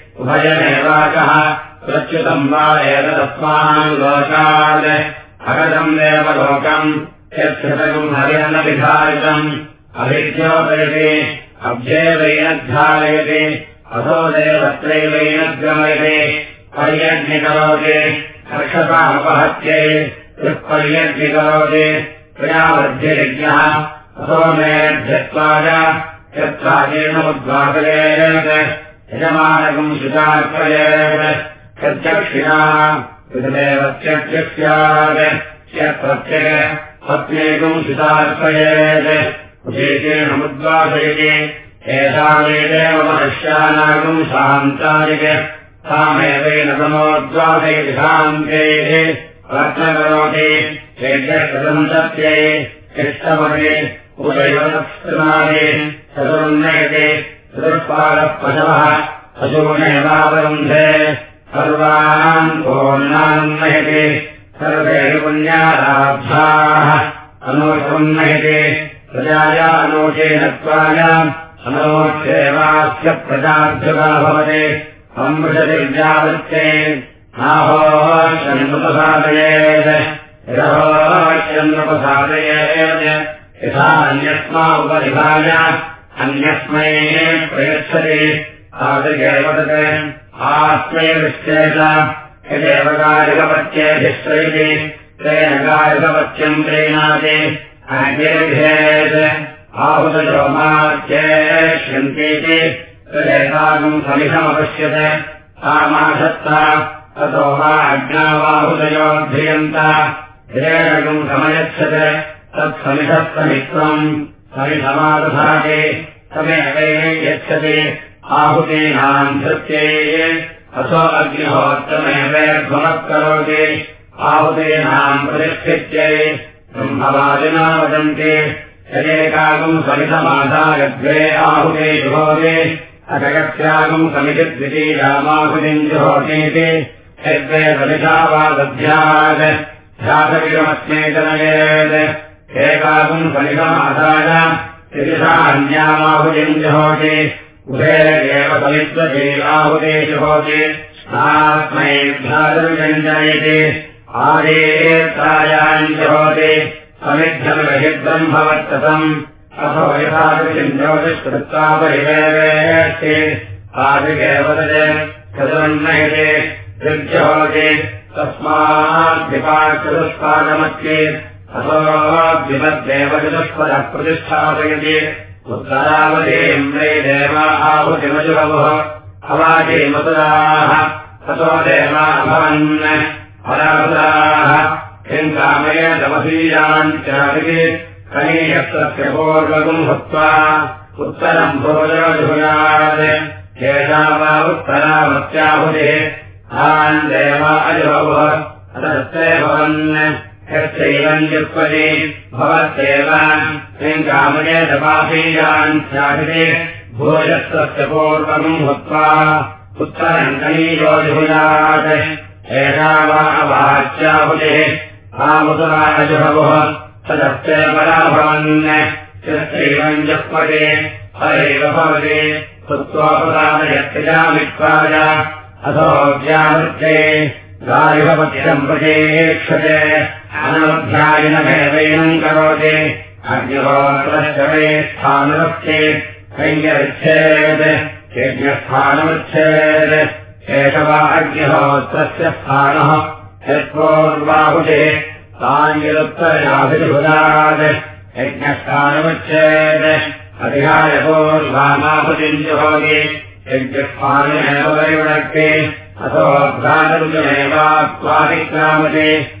उभयमेवाकः प्रच्युतम् वा एतदस्मान् लोकात्। अगतम् एव लोकम् यच्छतकम् हरेण विधारितम् अभिद्योपयति अभ्येवैनद्धारयति अथो देवत्रैवैनद्गमयते। पर्यज्ञकरोति हर्षतामपहत्यै यत्पर्यज्ञकरोति प्रयावध्ययज्ञः अथो मेऽध्यत्वाय यत्प्राचीनमुद्वासयेत् यजमानकम् शुचार्पयेत् यच्चक्षिणा विधदेवत्यक्ष स्यात् यत्प्रत्यय पत्नेकम् सुतार्पयेत् उदेशेणमुद्वासयति एषामेदेव मनुष्यानागम् शान्तादिक तामेवेन तमोद्वासयति शान्तेः रत्नकरोति चैत्यसन्तत्यै शिष्टमति उदयवत्स्नादि चतुर्नयति चतुष्पादः पशवः पशूनेवावरुन्धे सर्वान् पूर्णान्नयति सर्वे पुण्याराब्धाः अनोषमुन्नयति प्रजाया अनोचेनत्वायाम् अनोक्षेवास्य प्रजाभ्युगा भवति। अमृषतिर्जावृत्ते आहोषण्मुपसादयेत् यथोषण्मुपसादयेत् यथा अन्यस्मा उपरिभाय अन्यस्मै प्रयच्छति। दृश्येत यदेव गायकपत्येभिश्रयति तेन अग्निर्भेत् आहुतयोमाच्येष्यन्तीति तदेकाकम् समिषमपश्यते कामाशत्ता ततो वा अज्ञावाहुतयोऽध्रियन्त हिरेणकम् समयच्छत्। तत्समिषस्तमित्वम् समिषमादधाति समेवैः यच्छति आहुतीनाम् धृत्ये असो अग्निहोत्रमेवेध्वमः करोति आहुतीनाम् प्रतिष्ठित्यै ब्रह्मवादिना वदन्ति द्वे आहुते जुहोति अजगत्यागम् समितिद्वितीयामाहुतिम् जुहोतीति यद्वे समिता वा दध्यात् ध्यातविरमस्मेतनयेत् एकाकम् समितमादाय त्रिदिशा अन्यामाहुतिम् जुहोति उभे एव समित्वतीराहुते जुहोति स्नात्मै ध्यातविरञ्जयति आदेतायाम् जुहोति समिद्धम् भवत्तम् अथो यथादृशम् ज्योतिष्कृत्वा परिवेवेष्टि आदिकेव चतुर्नयते। तस्माद्विपाचतुष्पादमत्ये अथोद्विमद्देव चतुष्पदः प्रतिष्ठापयति। उत्तरावधीम् वै देवा आहुतिमजुभवः अवाचीमतुराः ततो देवा अभवन् फलावताः किम् कामय तमसीयान् चारिति कनीयस्तस्य पूर्वकम् भूत्वा उत्तरम् भोजोजुयात् केषा वा उत्तरावत्याहुतिः तान् देवा अजुभवः अतस्ते भवन् यश्चैवम् युक्पति भवत्येव। किम् कामय तपासीयान् चारिति भोजस्तस्य पूर्वकम् भूत्वा उत्तरम् कनीयोजुयात् एषा वा अवाच्याहुतिः आमुतराजुभवः तदस्ते पराभवन् जक्पते हरेव भवति। कृत्वापदानयत्तिजामित्वाय अथोऽव्यावृत्ते गायुभपत्यम् प्रचेक्षते अनवध्यायनमेवैनम् करोति। अग्निहोत्रश्चरे स्थानवृत्ते कैयच्छेत् यज्ञस्थानमुच्छेत् एष वा अग्निहोत्रस्य स्थानः। यत्पूर्वाहुते। तान्यदुत्तरयाभिभुजात् यज्ञस्थानमुच्छेत् अधिहायपूर्वामाहुतिम् जुहोति यज्ञस्थानमेव परिवृणक्ते अथो भ्रातरुजमेवात्वादिक्रामते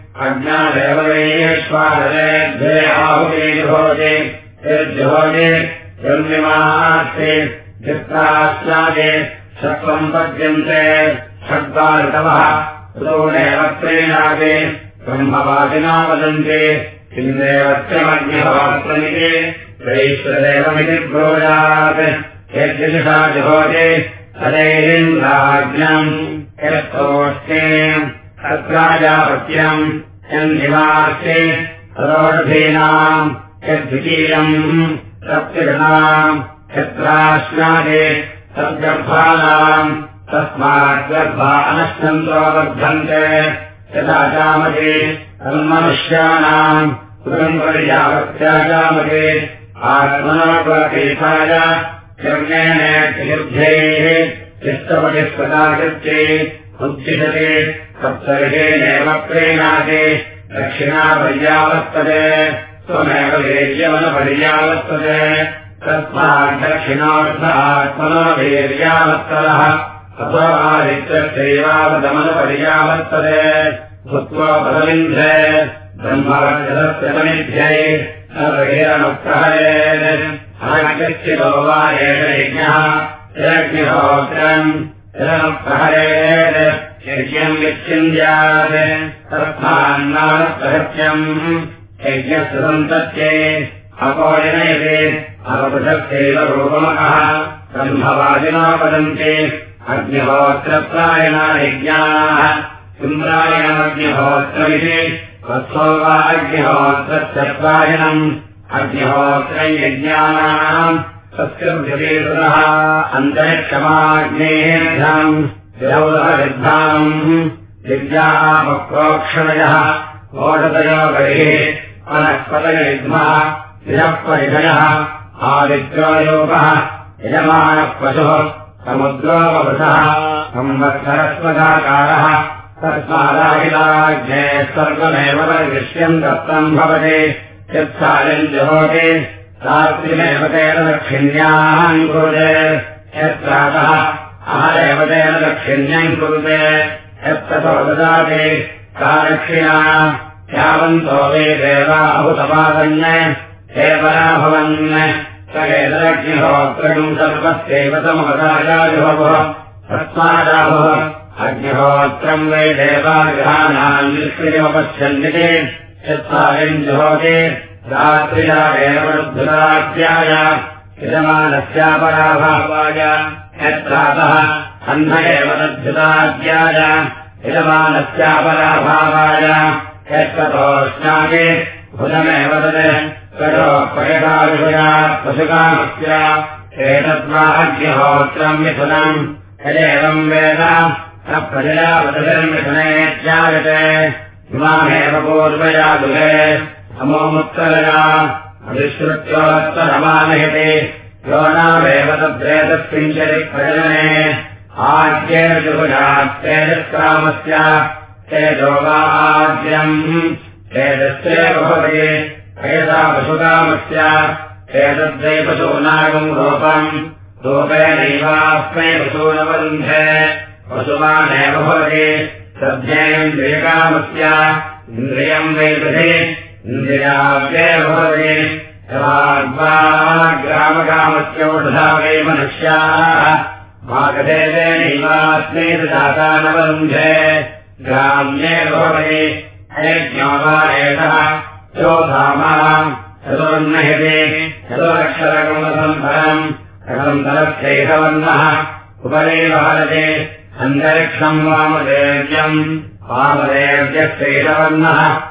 अज्ञादेव चित्रास्यादि षट्वम् पद्यन्ते ऋतोनेव प्रीणाति ब्रह्मवादिना वदन्ति किन्देवत्यमग्निभवात्मनिति वैश्वदेवमिति ब्रूयात् यद्यशा जुहोति तदैरिन्द्राज्ञम् यस्तोष्टे तत्राजापत्यम् यन्निवास्ति तदोषधीनाम् यद्वितीयम् सप्तगणाम् यत्राश्नादि तद्गर्भाणाम् तस्मात् गर्भा वर्धन्ते यथा चामते तन्मनुष्याणाम् कुटुम्बर्यावत्याजामते आत्मनोपकेशाय यज्ञेनेत्यैः दक्षिणार्थ आत्मनो वीर्यावर्तरः अथवादित्यस्यैवावदमनपर्यावर्तते भूत्वा पदमिन्ध्रे ब्रह्मवर्चदस्यतमिध्यै प्रहरेणप्रहरेच्छितो वा एष यज्ञः यज्ञहोत्रम् यज्ञम् विच्छिन्द्यात् तर्थान्नात्सहत्यम् यज्ञस्य सन्तत्ये अपोजनयते अपृथक्त्यैव रूपमकः ब्रह्मवादिना वदन्ति अग्निहोत्रप्रायणा यज्ञाः इन्द्रायणमग्निहोत्रमिति वत्सो वा अग्निहोत्रस्य प्रायणम् अग्निहोत्रम् यज्ञानाम् सस्यभ्यतेतुनः अन्तरिक्षमाग्नेयम् विरौदहविद्धाम् विद्यामप्रोक्षणयः ओषधयो बहिः वनस्पतयविद्मः शिरः परिधयः आदित्योयोगः यजमानः पशुः समुद्रोपवृतः संवत्सरस्वदाकारः। तस्मादाहिलाज्ञे सर्वमेव परिदृश्यम् दत्तम् भवति। यत्सायम् जहोति रात्रिमेव तेन दक्षिण्याम् कुरुते यत्रातः अहरेव तेन दक्षिण्यम् कुरुते दक्षिणा यावन्तो वे देवाहुतपादन् स एतदग्निहोत्रम् सर्वस्यैव समवदायाजुभवः तस्मादाभव अग्निहोत्रम् वै देवाग्रहाणाम् निष्क्रियमपश्यन्ति यत्सायम् जुहोति रात्रिया एव यजमानस्यापराभावाय। यत्रातः अह्न एव तद्धुताज्याय यजमानस्यापराभावाय। यत्ततोष्णागे भुजमेव तत्। कटो पयकाविषया पशुकामस्य। एतद्वा अग्निहोत्रम् मिथुनम्। यदेवम् वेद। न प्रजयावतमिथुने ज्ञायते। इमामेव पूर्वया दुहे समोमुत्तरया अधिश्रुत्योत्तरमानयते यो नामेव तद्रेतस्मिञ्चरि प्रजनने आद्येन जुहुजात्तेजस्कामस्य तेजोगाद्यम् तेजस्येव भवति। एषा पशुकामस्य एतद्वै पशूनागम् रूपम्। रूपेणैवास्मै पशूनवरुन्धे। पशुमानेव भवति। सद्येन्द्रियकामस्य इन्द्रियम् वै पृथि इन्द्रियाव्येव भवति। ग्रामकामस्य ऊढा वै मनुष्याः। मागधेनैवास्मै दाता नवरुन्धे ग्राम्येव भवति। एषः। चोधामाम् चतुर्नयते चतुरक्षरकमसम्भरम् रसन्तरस्यैषवर्णः उपरेव हरते अन्तरिक्षम् वामदेव्यम्। वामदेव्यस्यैषवर्णः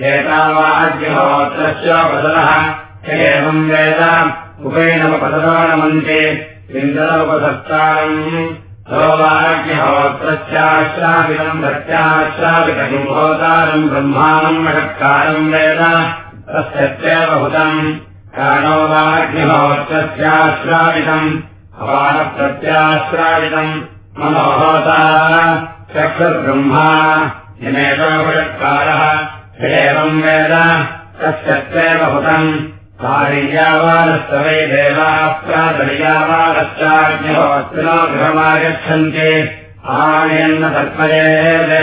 एतावाद्यहोत्रस्य वसनः एवम् वेद उपेनवपदनमन्ते इन्दनोपसत्तारम् सोवाज्ञहोत्रस्याश्रावितम् भक्त्याश्रावितम् भोतारम् ब्रह्माणम् महत्कारम् वेद तस्यत्येव हुतम् कारणो वाग्निहोत्रस्याश्रावितम् अपानप्रत्याश्रावितम् मनोहोता चक्षुर्ब्रह्मा निमेषोपषत्कारः एवम् वेद तस्यत्येव हुतम् कार्यावानस्तवै देवाः प्रातर्यावानश्चाग्निहोत्रिनो गृहमागच्छन्ति तर्पयेत्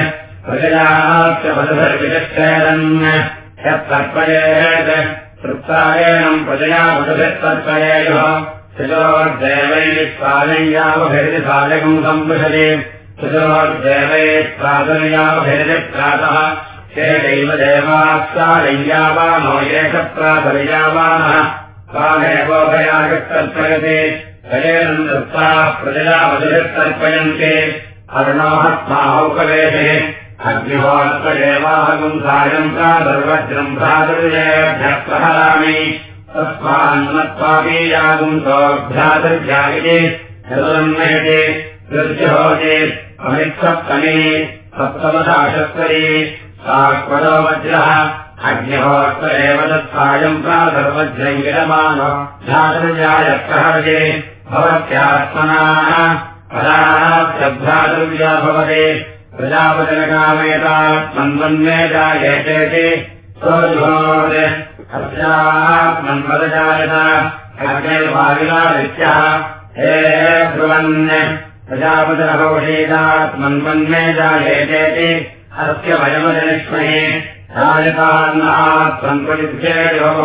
प्रजयाश्च पदभिर्विचक्षेदन् यत्तर्पयेत् तृप्तायेनम् प्रजया पदभिर्तर्पयेयुः शिशोर्देवैः प्रालय्यावभिरिति सालकम् सम्पृशति। शिशोर्देवैः प्रातर्यावानः कालेवोभयागस्तर्पयते हरेण दत्ताः प्रजया पदभिर्तर्पयन्ते अरुणोहत्माहौकवेशे अग्निहोत्रदेवाहगम् सायम् तस्मान्मत्वापीयागुम् सोऽभ्यातर्जायते चतुरन्नयते ऋर्जहोजे अमित्सप्तमे सप्तमशाशस्वरे साक्वरो वज्रः अग्निहोत्र एव तत्सायम् विरमानो ध्यातुर्यायप्रहरजे भवत्यात्मना। पदाभ्यातुर्या भवते। प्रजापतिनकामेतात्मन्वन्मे जायते अस्यात्मन्वदजायत अग्निर्भाविलादित्यः हे ब्रुवन्। प्रजापतिरभवषेदात्मन्वन्मे जायेतेति अस्य वयमजनिष्महे राजतान्नात्मन्वलिभ्येयोः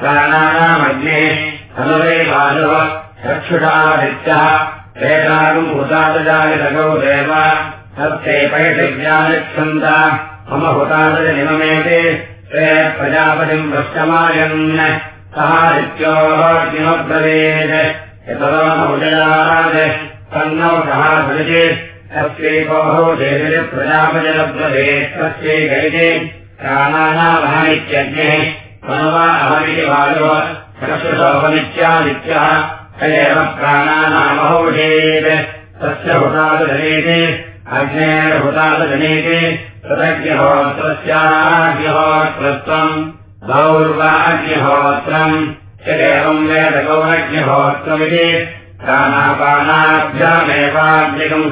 प्राणानामग्ने तनुवे बालुः चक्षुषादित्यः एतागम् हुतादजायतगौ देव तत्ते पैषव्यानिच्छन्द मम हुतादजनिममेते ते प्रजापतिम् पश्यमायन् सहादित्योर्जिमब्रवेत् यतोजयात् तन्नौ सः भजते तस्यै मनवा अहमिति बालो चक्षुषोपमित्यादित्यः स एव प्राणानामहौषेत् तस्य हुतादजनेति अग्नेर्हुतादजनेति तदग्निहोत्रस्याग्निहोत्रत्वम् गौर्वाग्निहोत्रम् यदेवम् वेदगौरग्निहोत्रमिति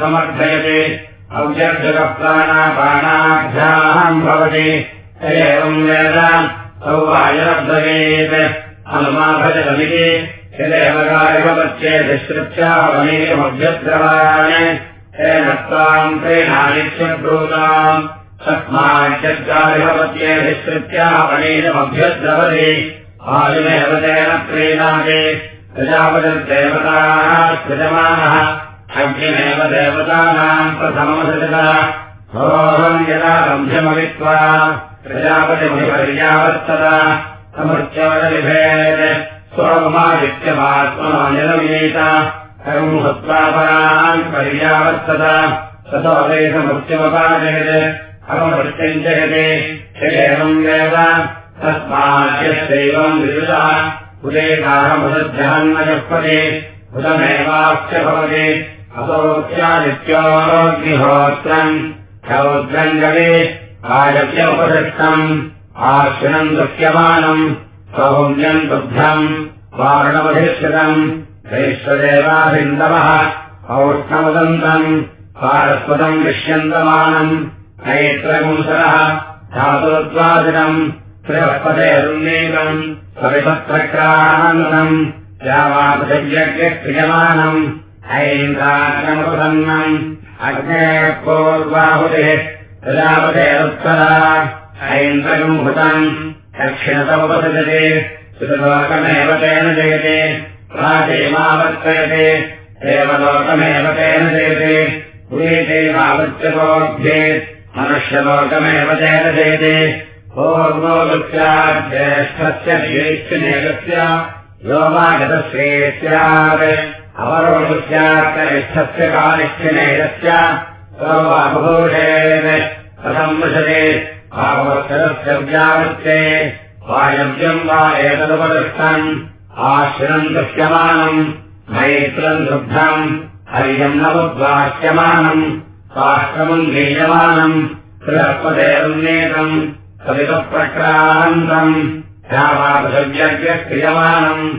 समर्थयति सौवायरब्धवेत् हनुमाभजमिति यदेव कार्यपत्ये विश्रुत्यावनेमभ्यद्रवान् तेन त्वाम् प्रेणानित्यब्रूताम् तस्माच्चर्गारिभवत्ये विश्रुत्यावनेमभ्यद्रवति आयुमेव तेन प्रीणाति प्रजापतिर्देवताः सृजमानः अग्निमेव देवतानाम् प्रथमसृजतः सोऽहम् यदा लभ्यमवित्वा प्रजापतिमभिपर्यावर्तत समर्चोदविभेद सोममादित्यमात्मनो निरमीत कर्म हत्वापरान् पर्यावर्तत। ततो वेदमृत्युमपाजयत् अहमृत्यम् जगते एवम् वेद तस्माद्यस्यैवम् विदुषः उदेकाहमुदध्यान्नजपते उदमेवास्य भवति। असौत्यादित्योऽग्निहोत्रम् रौद्रम् गवे आयव्यमुपदृष्टम् आश्विनम् दृश्यमानम् सौम्यम् दुग्धम् वारणमधिष्ठितम् वैश्वदेवाभिन्दवः औष्णवदन्तम् पारस्पदम् विष्यन्तमानम् नैत्रपुंसरः धातुद्वादिनम् त्रिवस्पतेरुन्नीकम् सविपत्रक्रानन्दम् रामापृथिव्यक्रियमानम् ऐन्द्राग्नमुपसन्नम् अग्नेः पूर्वाहुतिः प्रजापतेरुत्तरा ऐन्द्रकम् भूतम् दक्षिणतमुपसजते सुतलोकमेव तेन जयते प्राचेमावर्तयते देवलोकमेव तेन जयते पुरीतेमावर्त्यतोऽभ्येत् मनुष्यलोकमेव तेन जयते पूर्वोदुत्याज्येष्ठस्य ज्येष्ठनेकस्य योमागतश्रे स्यात् अवरोदुत्यात्कनिष्ठस्य कानिष्ठनेकस्य सर्वाभूषेत् कथम् वृषते भागवत्सरस्य व्यावृत्ते वायव्यम् वा एतदुपदृष्टम् आश्रम् दृश्यमानम् मैत्रम् दुग्धम् हरिजम् नवद्वाह्यमानम् साष्ट्रमम् लीयमानम् बृहस्पतेरुन्नेतम् सवितप्रक्रान्तम्। रामापृथव्यक्रियमानम्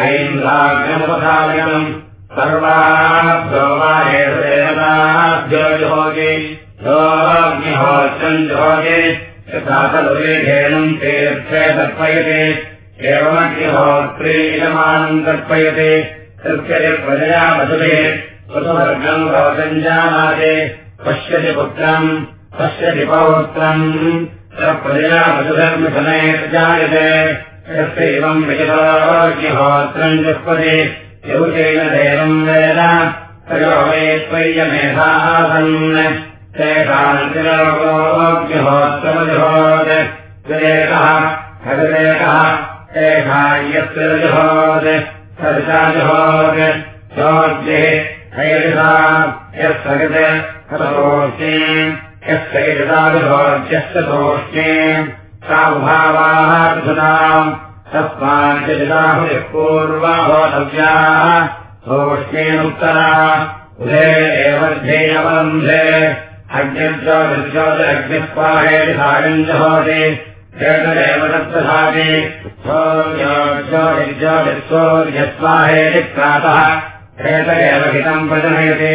ऐन्द्राग्नमुपधारणम् सर्वाभ्यो वा एतदेवताभ्यो जोगे योऽग्निहोत्रम् जोगे यथा खलुलेधेनम् तीर्थे तर्पयते। एवमग्निहोत्रे इदमानम् तर्पयते। तस्य प्रजया वसुते वसुवर्गम् भवतम् जानाते। पश्यति पुत्रम्। पश्यति पौत्रम् प्रजया वसुधर्मशने जायते यस्यैवम् विजतोऽग्निहोत्रम् जुह्वति। यौतेन देवम् वेद। तयो वै त्वय्यमेधासन् तेषाञ्चिरोग्निहोत्रमजुहोत् विरेकः हरिरेकः एषायस्य जुहोत्। सरिताजुहोत् चोर्जिः हैरिषा यस्सगते हतोष्णीम् यस्य यजुदाजुहोत्यस्य तोष्णीम् साभावाः कृताम् तस्माञ्चिदाहुः पूर्वहोतव्याः तोष्णेनुत्तरा उभे एव ध्येयवन्धे अग्निज्योतिज्योतिरग्निस्वाहे सागम् च भवति एतदेव तत्प्रसादे ज्योतिज्योतिस्वोर्यस्वाहेति प्रातः एतदेव हितम् प्रजनयति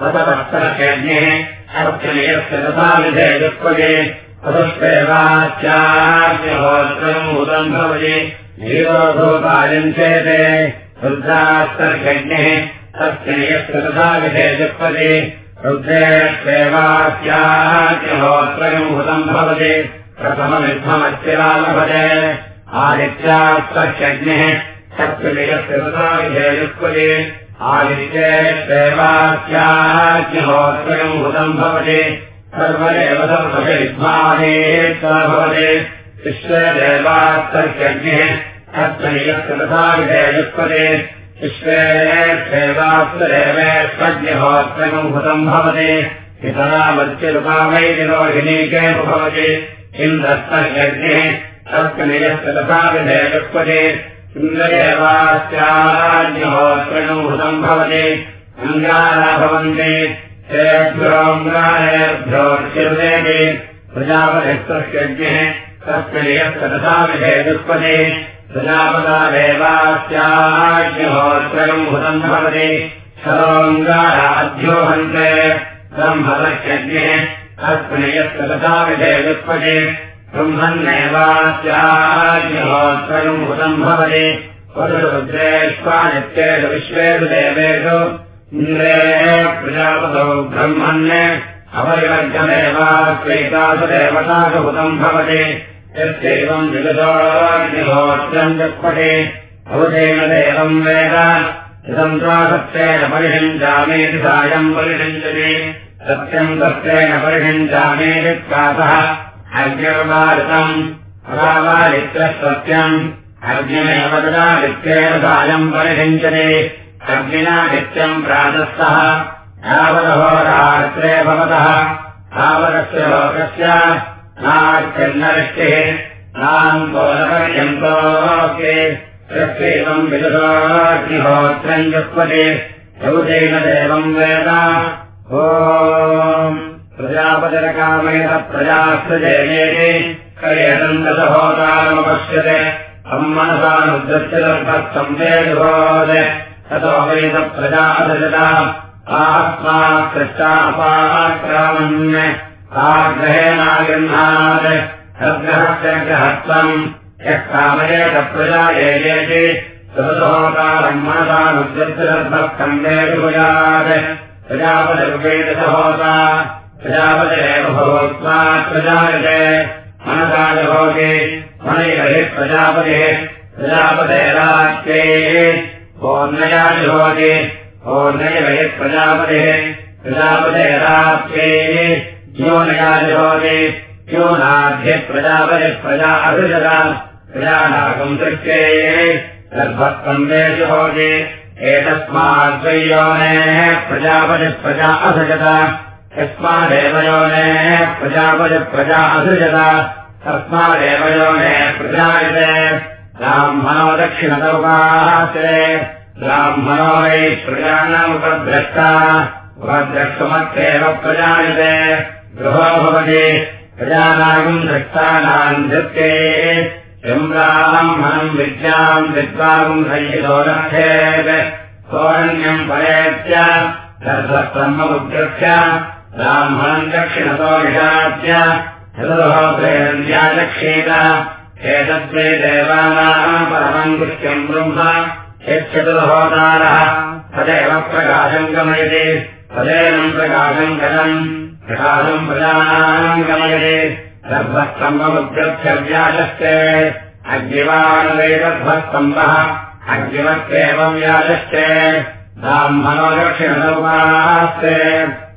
वसवस्तरयज्ञः अर्थयस्य तथा विधे दुष्पगे वसुष्वेवाच्यार्यहोत्रम् भवति नीरोधोपायञ्चेते रुद्रास्तर्यज्ञः तस्य तथा विधे दुष्पदे रुद्रेष्वेवास्याहोत्रयम् भवति प्रथमनिर्भमस्तिरालभते आदित्यास्तर्यज्ञः सत्क्रियस्य तथा विधे दुष्पदे आदित्येवास्याहोत्रयम् भूतम् भवति। सर्वदेव भवति। तत्क्रियस्य तथा विधे दुष्पदे विश्वेवास्तदेवेष्वज्ञहोत्रयम् भूतम् भवति। पितरामत्यरुपामैरोहिणीके भवति इन्द्रस्तर्यज्ञः तत्कनियस्य तथा विधे भूतम् भवति। अङ्गारा भवन्ति। तेभ्योऽङ्गारेभ्योर्चिर्वेति प्रजापतिस्तर्यज्ञः तत्कनियस्य तथा विधे दुष्पदे प्रजापदादेवास्याज्ञहोत्रयम् भूतम् भवति। सरोङ्गाराध्योहन्ते ब्रह्मदर्शज्ञः तत्प्रियस्य तथा विधे दुष्पदे ब्रह्मन्नेवास्याज्ञहोत्रयम् भूतम् भवति पुरुद्रेष्वानित्येषु विश्वेषु देवेषु इन्द्रे प्रजापतौ भवति देवम् वेद। इदम् सत्येन परिषञ्चामेति सायम् परिषञ्चति सत्यम् सत्येन प्रातः अग्निर्वारितम् परावारित्रः सत्यम् अग्निमेव तदादित्येन सायम् परिषञ्चति अग्निना नित्यम् प्रातस्तः यावदहोरात्रे भवतः। वेद। ॐ प्रजापतिरकामेन प्रजासृजेनेति करेदन्तसहोतारमपश्यते। तम् मनसानुद्रत्यदर्थम् वेदुभोद ततो वेद प्रजासजता। आत्मा कृष्टापाक्रामन् आग्रहेणागृह्णात् सद्ग्रहस्य ग्रहत्वम्। यः कामयेत प्रजा एजेति सदसहोतारम् मनसानुद्रत्यदर्थम् वेदुभयात् प्रजापतिर्वेदसहोता प्रजापतिरेव भूत्वा प्रजायते मनसा च भवति। मनैरहि प्रजापतिः प्रजापतेराख्ये ओर्नया च भवति। ओर्नैरहि प्रजापतिः प्रजापतेराख्ये ज्योनया च भवति। ज्योनाभ्य प्रजापतिः प्रजा अभिजता प्रजानाकम् दृष्टे गर्भस्कन्देषु भवति एतस्माद्वयोनेः प्रजापतिः प्रजा असृजत यस्मादेव योनेः प्रजापतिः प्रजा असृजत। तस्मादेव योनेः प्रजायते ब्राह्मणो दक्षिणतौकाश्चे ब्राह्मणो वै प्रजानामुपद्रष्टा उपद्रष्टुमत्येव प्रजायते गृहो भवति। प्रजानागम् दृष्टानाम् धृत्ये। ब्राह्मणम् विद्याम् विद्वागुम् रक्षेत् सौरण्यम् परेत्य सर्वब्रह्ममुद्रक्ष्य ब्राह्मणम् निषाद्य चतुर्होत्रयन्त्याचक्षेत एतद्वे देवानाम् परमम् कृत्यम् ब्रह्म यच्चतुर्होतारः तदेव प्रकाशम् गमयति तदेनम् प्रकाशम् गतम् प्रकाशम् प्रजानाम् गमयति गर्भस्तम्भमुद्रक्ष्य व्याचष्टे अग्निवानवेदध्वस्तम्भः अग्निवत्येवम् व्याचष्टे ब्राह्मणो दक्षिणोपास्ते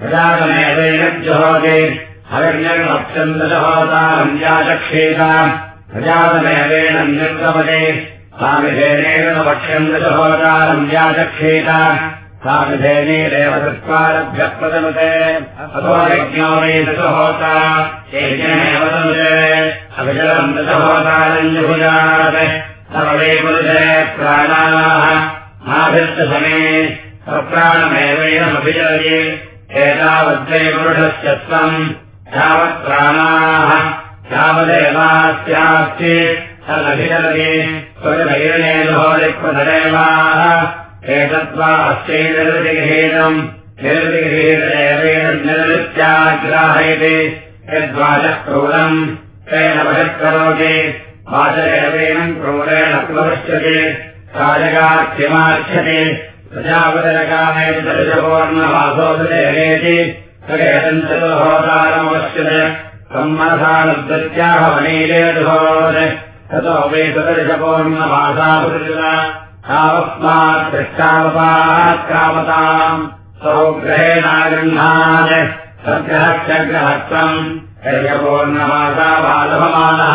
प्रजातमेवैन जुहोति हरण्यमक्षन्दजहोतारम् याचक्षेता प्रजातमेवेन निर्गमते स्वामिधेनेन वक्ष्यन्दजहोतारम् याचक्षेत स्वामिधेनेरेव चत्वारभ्यप्रदमते अथो यज्ञो वै दशहोता यज्ञमेव तनुते अभिजलम् दशहोतारम् जुहुयात् सर्वे पुरुषे प्राणाः माभिर्दशमे स्वप्राणमेवैनमभिजलये एतावद्वै पुरुषस्य त्वम् यावत् प्राणाः यावदेवास्यास्ति तदभिजलये स्वजभैरणेभोरिक्वधरेवाः एतद्वा अस्यै निर्दिगहेदम् निर्दिगहेदेवेन निर्वृत्याग्राहयति यद्वाचः क्रूरम् तेन बहिष्करोति वाचरेवेन क्रूरेण प्लवश्यति राजगाख्यमार्च्छति वनीलेजुहोत् ततो वै सदर्शपूर्णवासापुरुषः तावस्मात् पृष्ठावपात्कामताम् सौग्रहेणागृह्णात् सद्ग्रहत्यग्रहत्वम् दर्शपूर्णवासा बालभमानः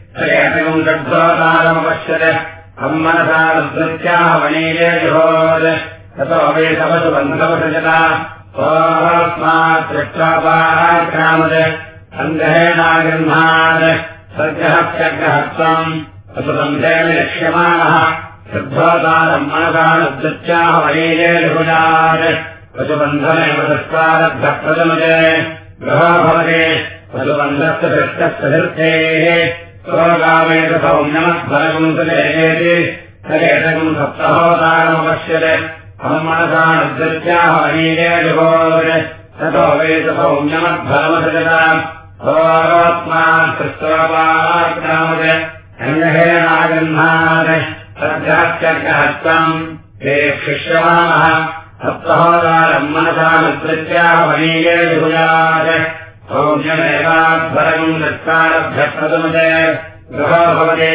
षड्भोतारमपश्यत् अम्मनसा उद्दत्याह वनीले जुहोत्। ततो वै तवशुबन्धवसजता स्वास्मात् दृष्टापाक्रामत् सङ्ग्रहेणागृह्णात् सद्ग्रहत्यग्रहत्वम् वसुबन्धेन लक्ष्यमाणः। मनसानुद्दत्याह वनीले जुहुयात् वसुबन्धमेव तत्त्वारभ्यप्रदमते गृहो भवते। धृतेः स्वगामेत सौम्यमध्वरकम् सुलेति सरेतकम् सप्तहोतारमपश्यते अहम् मनसानुद्दत्याह वनीले जुहोत् ततो वेद सौम्यमध्वरमसजता भोस्मात् कृत्वापाक्रामत् सङ्ग्रहेणागृह्णात् सद्ग्रहत्यग्रहत्वम् ते शिष्यमाणः सप्तहोदारम् मनसानुकृत्याः वनीये जुहुयात् सौम्यमेवाध्वरम् दत्तारभ्यप्रदमते गृहो भवति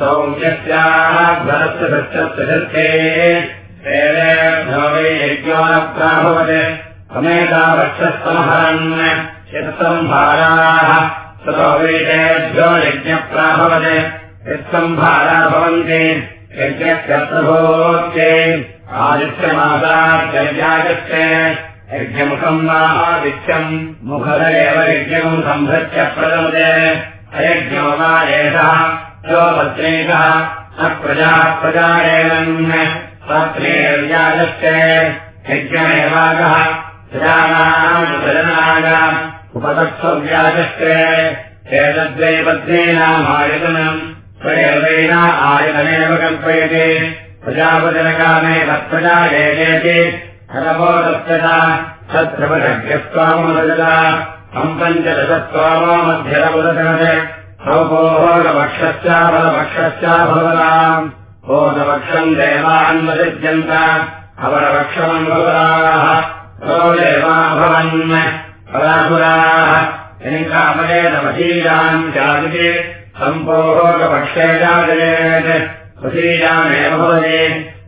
सौम्यस्याध्वरस्य वै यज्ञोनप्राभवत् समेतावक्षस्तमहरन् चित्सम्भाराः ततो वेदेभ्यो यज्ञप्राभवत् चित्सम्भारा भवन्ति। यज्ञत्यत्रभोक्ते आदित्यमासाद्यजागस्य यज्ञमुखम् वादित्यम् मुखदेव यज्ञम् सम्भृत्य प्रदमते अयज्ञो वा एषः यो पत्रेकः न प्रजाः प्रजायेन पत्रेर्यागस्य यज्ञमेवागः। प्रजानाम् उपतत्सव्याचस्ते एतद्वै पत्नीनामायतनम् स्वयर्वेण आयतनेव कल्पयते। प्रजापतिरकामे तत्प्रजायेति हरवो दत्तता तत्रपदभ्यस्त्वामोदता हम् पञ्चदशत्वामो मध्यरमुदतनत् सौपोहोगवक्षश्चाफलवक्षश्चाभवताम् बोधवक्षम् देवान्वसिद्ध्यन्त अवरवक्षमम् भवताः सो देवाभवन् परासुराः हिङ्कामलेदमशीलान् जागते सम्पोहोगपक्षे जागरेत् वशीलामेव भवते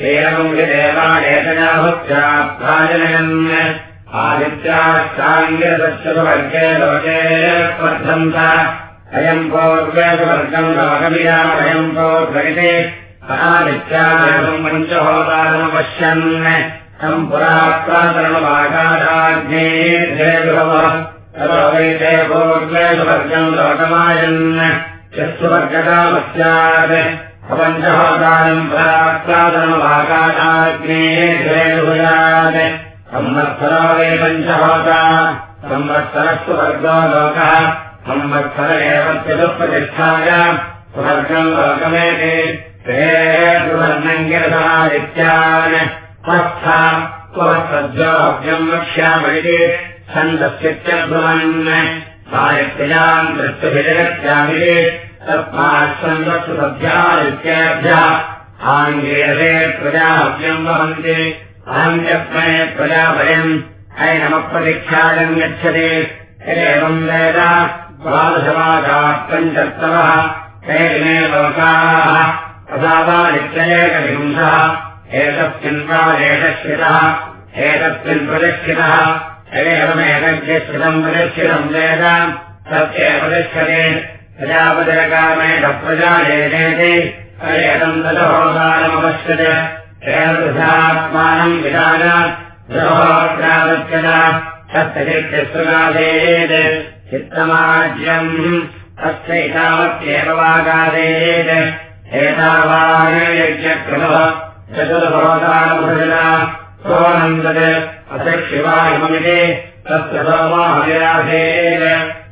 एवम् यदेवानेतया भक्त्या प्राजनयन् आदित्याष्टाङ्गसवर्गे लोके वर्धन्त अयम् पौर्वेषवर्गम् लोकमियामयम् पौर्वगिते आदित्यादेवम् पञ्चहोदारमपश्यन् तम् पुराप्रातरणमाकाशाग्नेर्जयगृहवैते पूर्वेषवर्गम् लोकमायन् चस्वर्गकामस्यात् पञ्चहोदारम् पुराप्रातरणमाकाशाग्नेर्जयगृहात् संवत्सरो वे पञ्चहोता संवत्सरस्तु वर्गो लोकः। संवत्सर एव चतुःप्रतिष्ठाय। सुवर्गम् लोकमेति। सुवर्णम् गिरसादित्यान् स्वस्था त्वत्सज्जोऽभ्यम् वक्ष्यामि छन्दस्य च ब्रुवन् प्रजाभ्यम् वहन्ति। अहञ्चस्मै प्रजाभयम् हैनमप्रतिक्षालम् गच्छति द्वादशवादाः पञ्चत्तवः हे इमे लोकाः प्रसादादित्ययेकविंशः एतस्मिन् कालेशश्रितः एतस्मिन् प्रतिष्ठितः। एवमेकश्रितम् प्रतिष्ठितम् वेद। तस्यैव प्रतिष्ठते प्रजापतिरकामेण प्रजायेनेति एतम् तदहोदानमपश्यते एतदृशात्मानम् विधान द्रोहोत्रागच्छत सत्यचित्तसुगादेत् चित्तमाज्यम् तस्यैतावत्येव वागादेत् एतावानयज्ञकृतः चतुर्भवतानुभजना सोऽनन्दत् अशिक्षिवायुमिति तस्य सोमाहविराधेत्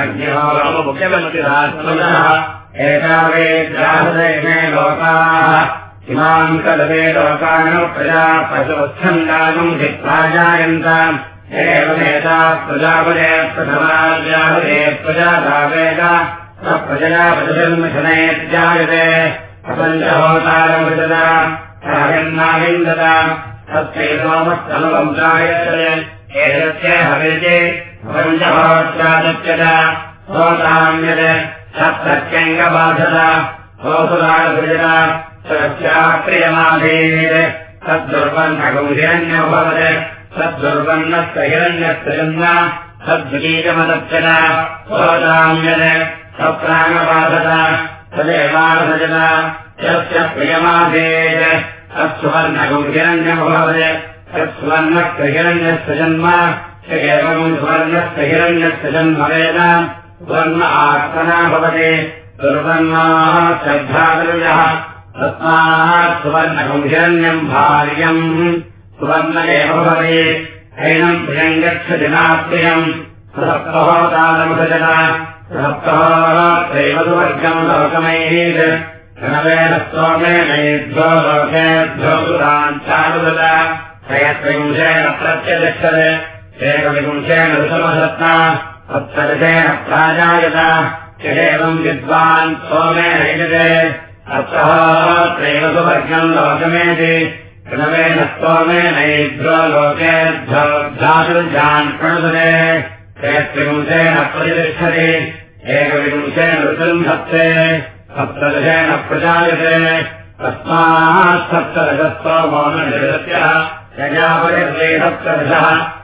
अग्निहोत्रमुख्यमतिरात्मनः एतावेद्राहदे लोकाः। इमाम् कलवे लोकान् प्रजा पशुच्छन्दानम् धिक्त्वा जायन्ताम् एवमेता प्रजापदे प्रथमाजापदे प्रजातावेद प्रजया पशुजन्मशनेत्यायते अपञ्चहोतारमृतदा सायन्नाविन्दता तस्मै सोमस्तमवम् जायते एतस्य हविते पञ्चहोत्रादत्यता सोताम्यत् सप्तत्यङ्गबाधत। होसुराभृजता सस्याप्रियमाधेत् तद्दुर्बन्धगौहिरण्यभवत् तद्दुर्बन्नस्य हिरण्यस्य जन्म तद्विकीकमदक्षण सोदाम्यत् सप्राणबाधत। तदेवासजत यस्य प्रियमाधेत् तत्सुवर्णगौहिरण्यभवत् तत्सुवर्णस्य हिरण्यस्य जन्म सुवर्णस्य हिरण्यस्य जन्म वेद वर्ण आत्मना भवति सुवर्णाः तस्मात् सुवर्णकम् हिरण्यम् भार्यम्। सुवर्ण एव भवेत्। हैनम् गच्छति नाप्रियम् सप्तहोतालमुखजन सप्तहोत्रैव सुवर्गम् लोकमैः। रणवेन स्तोमेणेभ्यो लोकेभ्यो त्रयत्रिपुंशेन प्रत्यगच्छत् एकविपुंशेन ऋषमसत्ता सप्तदशेन प्राजायत एवम् विद्वान् सोमेन यजते अर्थः त्रैव सुवर्गम् लोकमेति ऋणवेन स्तोमेनैभ्यो लोकेभ्योऽध्यासुर्जान् प्रणुदते त्रयत्रिपुंशेन प्रतिष्ठति एकविपुंशेन ऋतुम् सप्ते सप्तदशेन प्रजायते। तस्मात् सप्तदशस्तो मौनजगस्य प्रजापतिर्वे सप्तदशः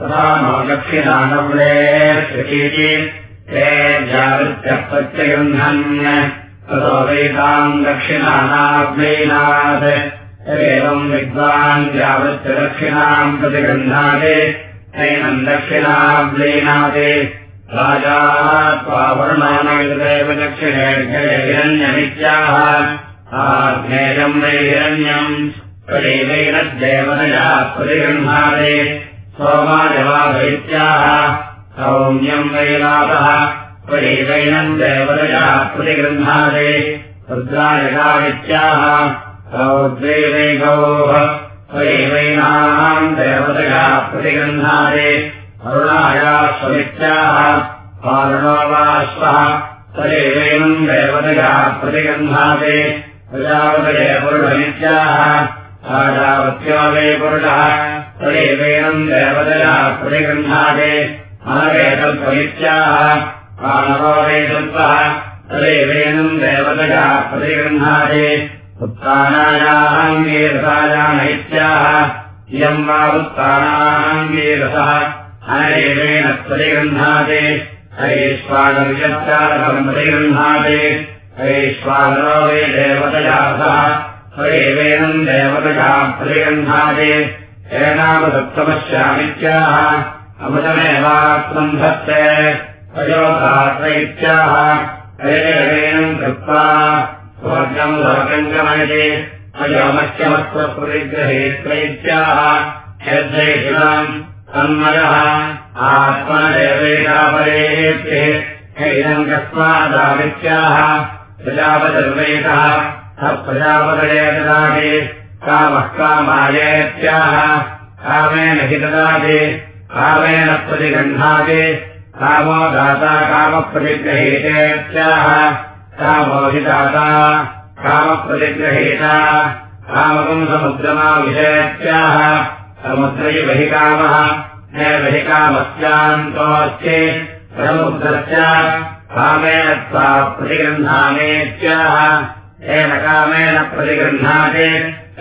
तथा नो दक्षिणानव्ले श्रुचीति हे जावृत्यप्रत्यगृह्णन् ततो वेदाम् दक्षिणानाव्लीनाथ एवम् विद्वान् जावृत्यदक्षिणाम् प्रतिगृह्णाते नैनम् दक्षिणाव्लीनाते राजा त्वावर्णानैव दक्षिणेर्घयन्यमित्याह आज्ञेयम् वै हिरण्यम् परिवैरद्देवतया प्रतिगृह्णाते सोमाजवाभैत्याह सौम्यम् वै लाभः परिवैनम् देवतया प्रतिगृह्णाते रुद्रायगामित्याह सौद्वे वै गौः परिवैनाम् देवतया प्रतिगृह्णाते अरुणाया स्वमित्याः पारुणो वाश्वः तदेवैनम् देवतया प्रतिगन्धाते प्रजापतये पुरुषमित्याह राजावत्यो वै पुरुषः तदेवैनम् देवतया प्रतिगृह्णाते अनवेतत्वमित्याह मानवो वै सत्त्वः तदेवैनम् देवतया प्रतिगृह्णाते उत्तानायाङ्गीरसायान इत्याह इयम् वा उत्तानाङ्गीरसः अनैवेन प्रतिगृह्णाते हरीश्वानविचत्कारकम् प्रतिगृह्णाते हरीश्वानरो वै देवतया सह हरेवेनम् देवतया प्रतिगृह्णाते एनामसप्तमस्यामित्याह अमृतमेवात्मम् धत्ते अयोधात्र इत्याह हरेवेनम् कृत्वा स्वर्गम् लोकम् अयोमस्यमत्वप्रतिग्रहेत्र इत्याह यद्वैषिणाम् तन्मयः आत्मदेवैतापरेत्ये हैनम् कस्मादादित्याः प्रजापतिर्वेदः स प्रजापतये ददाति कामः कामायेत्याह। कामेन हि ददाति कामेन प्रतिगृह्णाति कामो दाता कामप्रतिग्रहीतेत्याह। कामो हि दाता कामप्रतिग्रहीता कामकम् समुद्रमाविषयत्याह समुद्रैव हि कामः नैव हि कामस्यान्तोऽस्ति समुद्रस्य कामेन त्वा प्रतिगृह्णामेत्याह। कामेन प्रतिगृह्णाति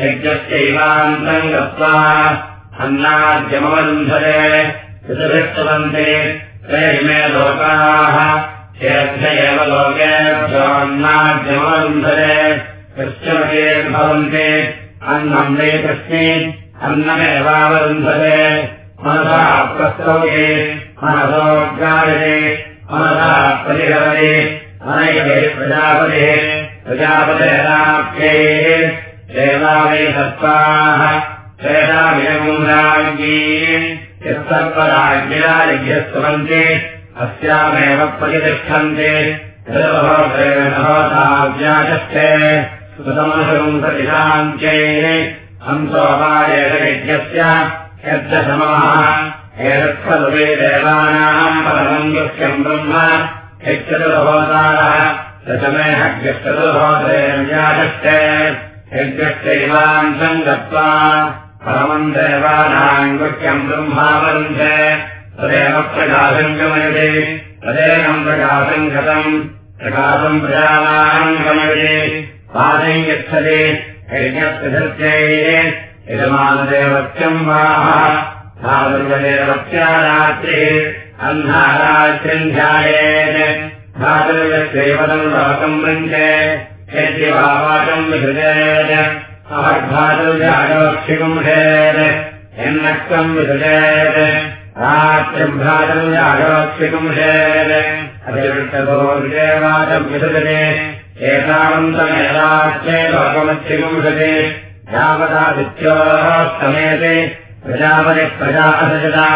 यज्ञस्यैवान्तम् गत्वा अन्नाद्यमवरुन्धरे ऋतुभिष्टवन्ते ते इमे लोकाः तेभ्य एव लोकेभ्योऽन्नाद्यमवरुन्धरे कृष्णवते भवन्ते अन्नम् वै कृष्णे अन्नमेवावरुन्धरे मनसा प्रस्तौये मनसोद्गारे मनसा परिहरते अनैवे प्रजापतिः प्रजापतिराख्यैः देवा वै सत्त्वाः शेषामियम् राज्ञी अस्यामेव प्रतिष्ठन्ते। व्याचस्ते सुतमसंसतिशान्त्यैः हंसोपायज्ञस्य यज्ञसमः। एतत्खलु वे देवानाम् परमम् गुह्यम् ब्रह्म। यच्चतुर्भोतारः दशमे हग्यश्चतुर्भोदयश्च यज्ञश्चैवांशम् गत्वा परमम् देवानाम् गुह्यम् ब्रह्मावरुन्धे तदेव प्रकाशम् गमयते तदेनम् प्रकाशम् गतम् प्रकाशम् प्रजानाम् गमयते पादम् गच्छति धातुर्वदेवत्या रात्रिः अह्नारात्रिम् ध्यायेत् धातुर्यस्यैवतम् लोकम् वृञ्चे यद्यवाचम् विसृजेत्। अहर्धातुर्यागवक्षिकुंसेत् यन्नक्तम् विसृजेत्। रात्रिभ्रातुर्यागवक्षिकुंसेत् अतिवृत्तभोर्देवाचम् विसृजते। एतावन्तमेवाच्ये लोकमच्छिकुंसते यावदादित्योस्तमेते। प्रजापतिः प्रजा असजता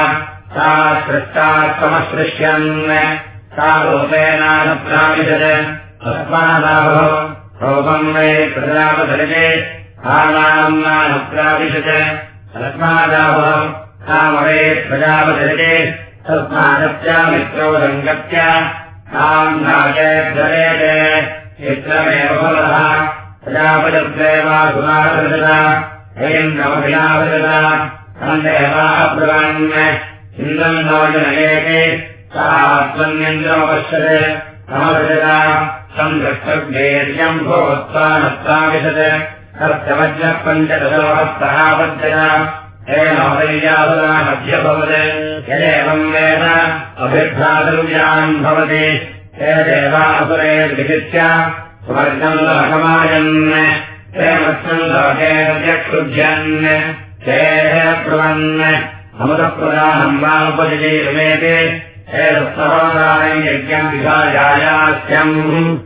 सा सृष्टात्मसृष्यन्। सा रूपेणानुप्राविशत्। अस्मादाभो रूपम् वै प्रजापधरिते आनाम्नानुप्राविशत् अस्मादाभो कामवे सङ्गत्या ताम् नागेभ्यरेते चित्रमेव फलः प्रजापतिर्देवा सुमासृजता हेन्द्रमभिलाभजता सन्देवाब्रवन् इन्द्रम् नवजनयेते सा त्वन्यन्द्रमपश्यते समभजता नत्वाविशत् सत्यमज्ञः पञ्चदशोहस्तरापद्यता हेनोदय्यासुरा मध्यभवत् यदेवम् वेद अभिभ्रातव्यान् भवति। हे देवासुरे विजित्य स्वर्गम् लोकमायन्। हे मत्सम् लोकेत्यक्षुभ्यन् हे ब्रुवन् अमृतप्रदानम् वा उपजिमेते हे सप्तहोदायम् यज्ञम् विभायायास्यम्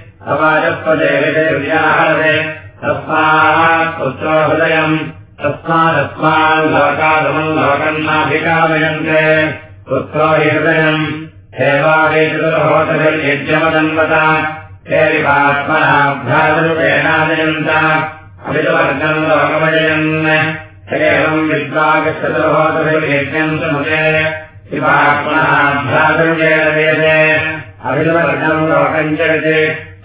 अवाजत्वदेवते व्याहरते तस्मात् पुत्रो हृदयम् तस्मादस्मान् लोकासमम् लोकम् नाभिकामयन्ते पुत्रो हृदयम् हे विपात्मना भ्रातृपेणाजयन्त अभितवर्गम् लोकमजयन् एवम् विद्वागच्छतुर्होतयज्ञम् समुदे विपात्मनः भ्रातृजयते अभितवर्गम् लोकम् चरते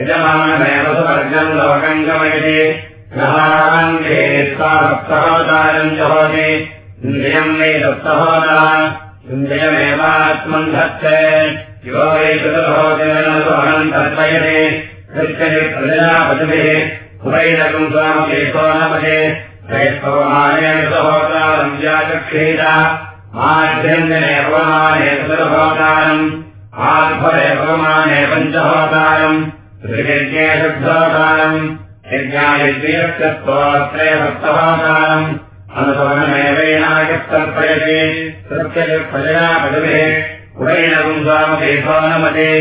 यजमानमेव सुवर्गम् लोकम् गमयते च भवति इन्द्रियम् वै सप्तहोता इन्द्रियमेवात्मम् धत्ते यो वै चतुर्होतेन तर्पयते कृत्यति प्रजनापतिभिः उभैरकम् स्वामकेशो सहोतारम् व्याचक्षेत माध्यञ्जने पवमाने चतुर्होतारम् आध्वरे पवमाने पञ्चहोतारम् त्रियज्ञे शुद्धोतारम् यज्ञायज्ञस्य स्तोत्रे सप्तहोतारम् अनुसवनमेवैनायस्तर्पयते कृत्यति प्रजनापतिभिः उभैरकम् स्वामकेशो नमते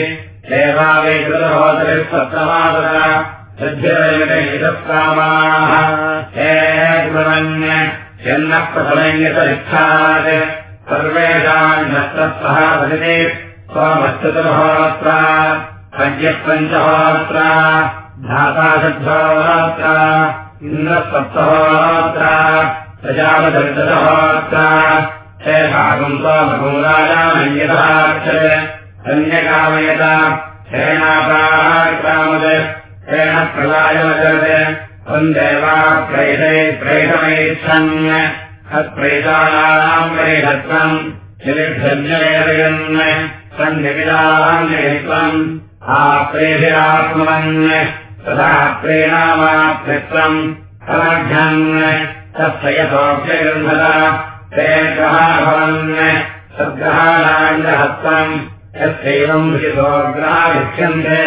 देवा वै कृतहोतरिः सप्तमातरा सद्यकामाः हे प्रथमयतरिच्छात् सर्वेषाम् नस्तः भजते स्वमश्चतुर्होत्रा पञ्चः पञ्चहोत्रा धाता षड्होत्रा इन्द्रः हे अन्यकामयता हेणाकामद हेण प्रदायवचरत् वन्देवा प्रैषै प्रैषमैच्छन् हत्प्रैषाणाम् प्रैषत्वम् निलिभ्यञ्जयन् सन्निविदान्यत्वम् आप्रेभिरात्मवन् तथा प्रेणामात्रित्वम् अनघ्यन् तस्य ते ग्रहाभवन् सद्ग्रहाणाञ्जहत्वम् यस्यैवम् ऋषितोग्रहाभिक्ष्यन्ते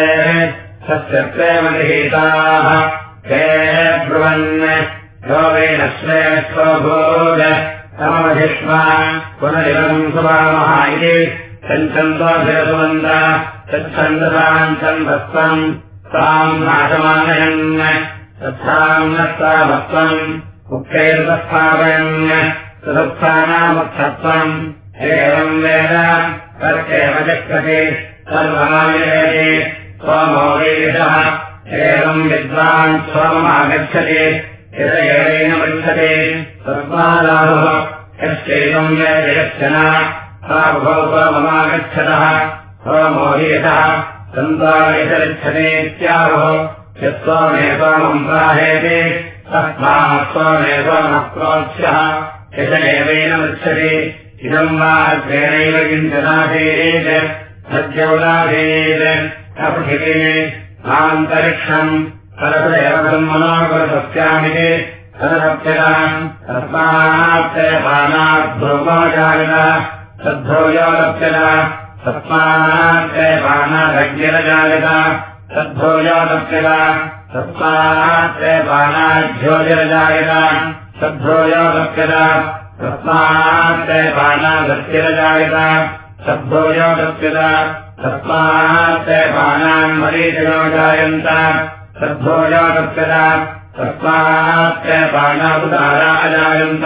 तस्य प्रेम गृहीताः ते ब्रुवन् योगेन श्रेष्ठोभूज समवधिष्मा पुनरिदम् सुवामः इति सञ्चन्दोऽभिरसुवन्त तच्छन्दसाम् छन्दस्त्वम् ताम् नाशमानयन् तत्साम् नत्तामत्वम् मुख्यैर्वस्थापयन् सुदत्सानामुत्थत्वम् एवम् वेद तर्केव चक्रति सर्वमायति स्वमौलेशः एवम् विद्वान् स्वममागच्छति यदेन पृच्छते तस्मादाहुः यश्चैवम् वेदयश्चन साभौ स्वममागच्छतः स्वमोहेतः सन्तायतरिच्छतेत्याहुः यत्त्वमेवमम् प्राहेति। तस्मात् स्वमेवमः प्रोक्ष्यः यश एवेन पृच्छति इदम् वा अग्रेणैव किञ्चनाधेत् सद्यौलाधेत् अपृथिवे। आन्तरिक्षम् परदेव ब्रह्मणोपरसस्यामिति तदप्यताम् तस्मात्पानाद्भ्रुमोजायत सद्भोजोदप्यत तस्मात्पानादग्निरजायत सद्भोजोदप्यत तस्मात्पानाज्योतिरजायत सद्भोजोदप्यत तस्मात्पानादस्तिरजायत सद्भोजोदप्यत तस्मात्पानान् मरीचिनो जायन्त सद्भोजोदप्यत तस्मात्पानावतारा अजायन्त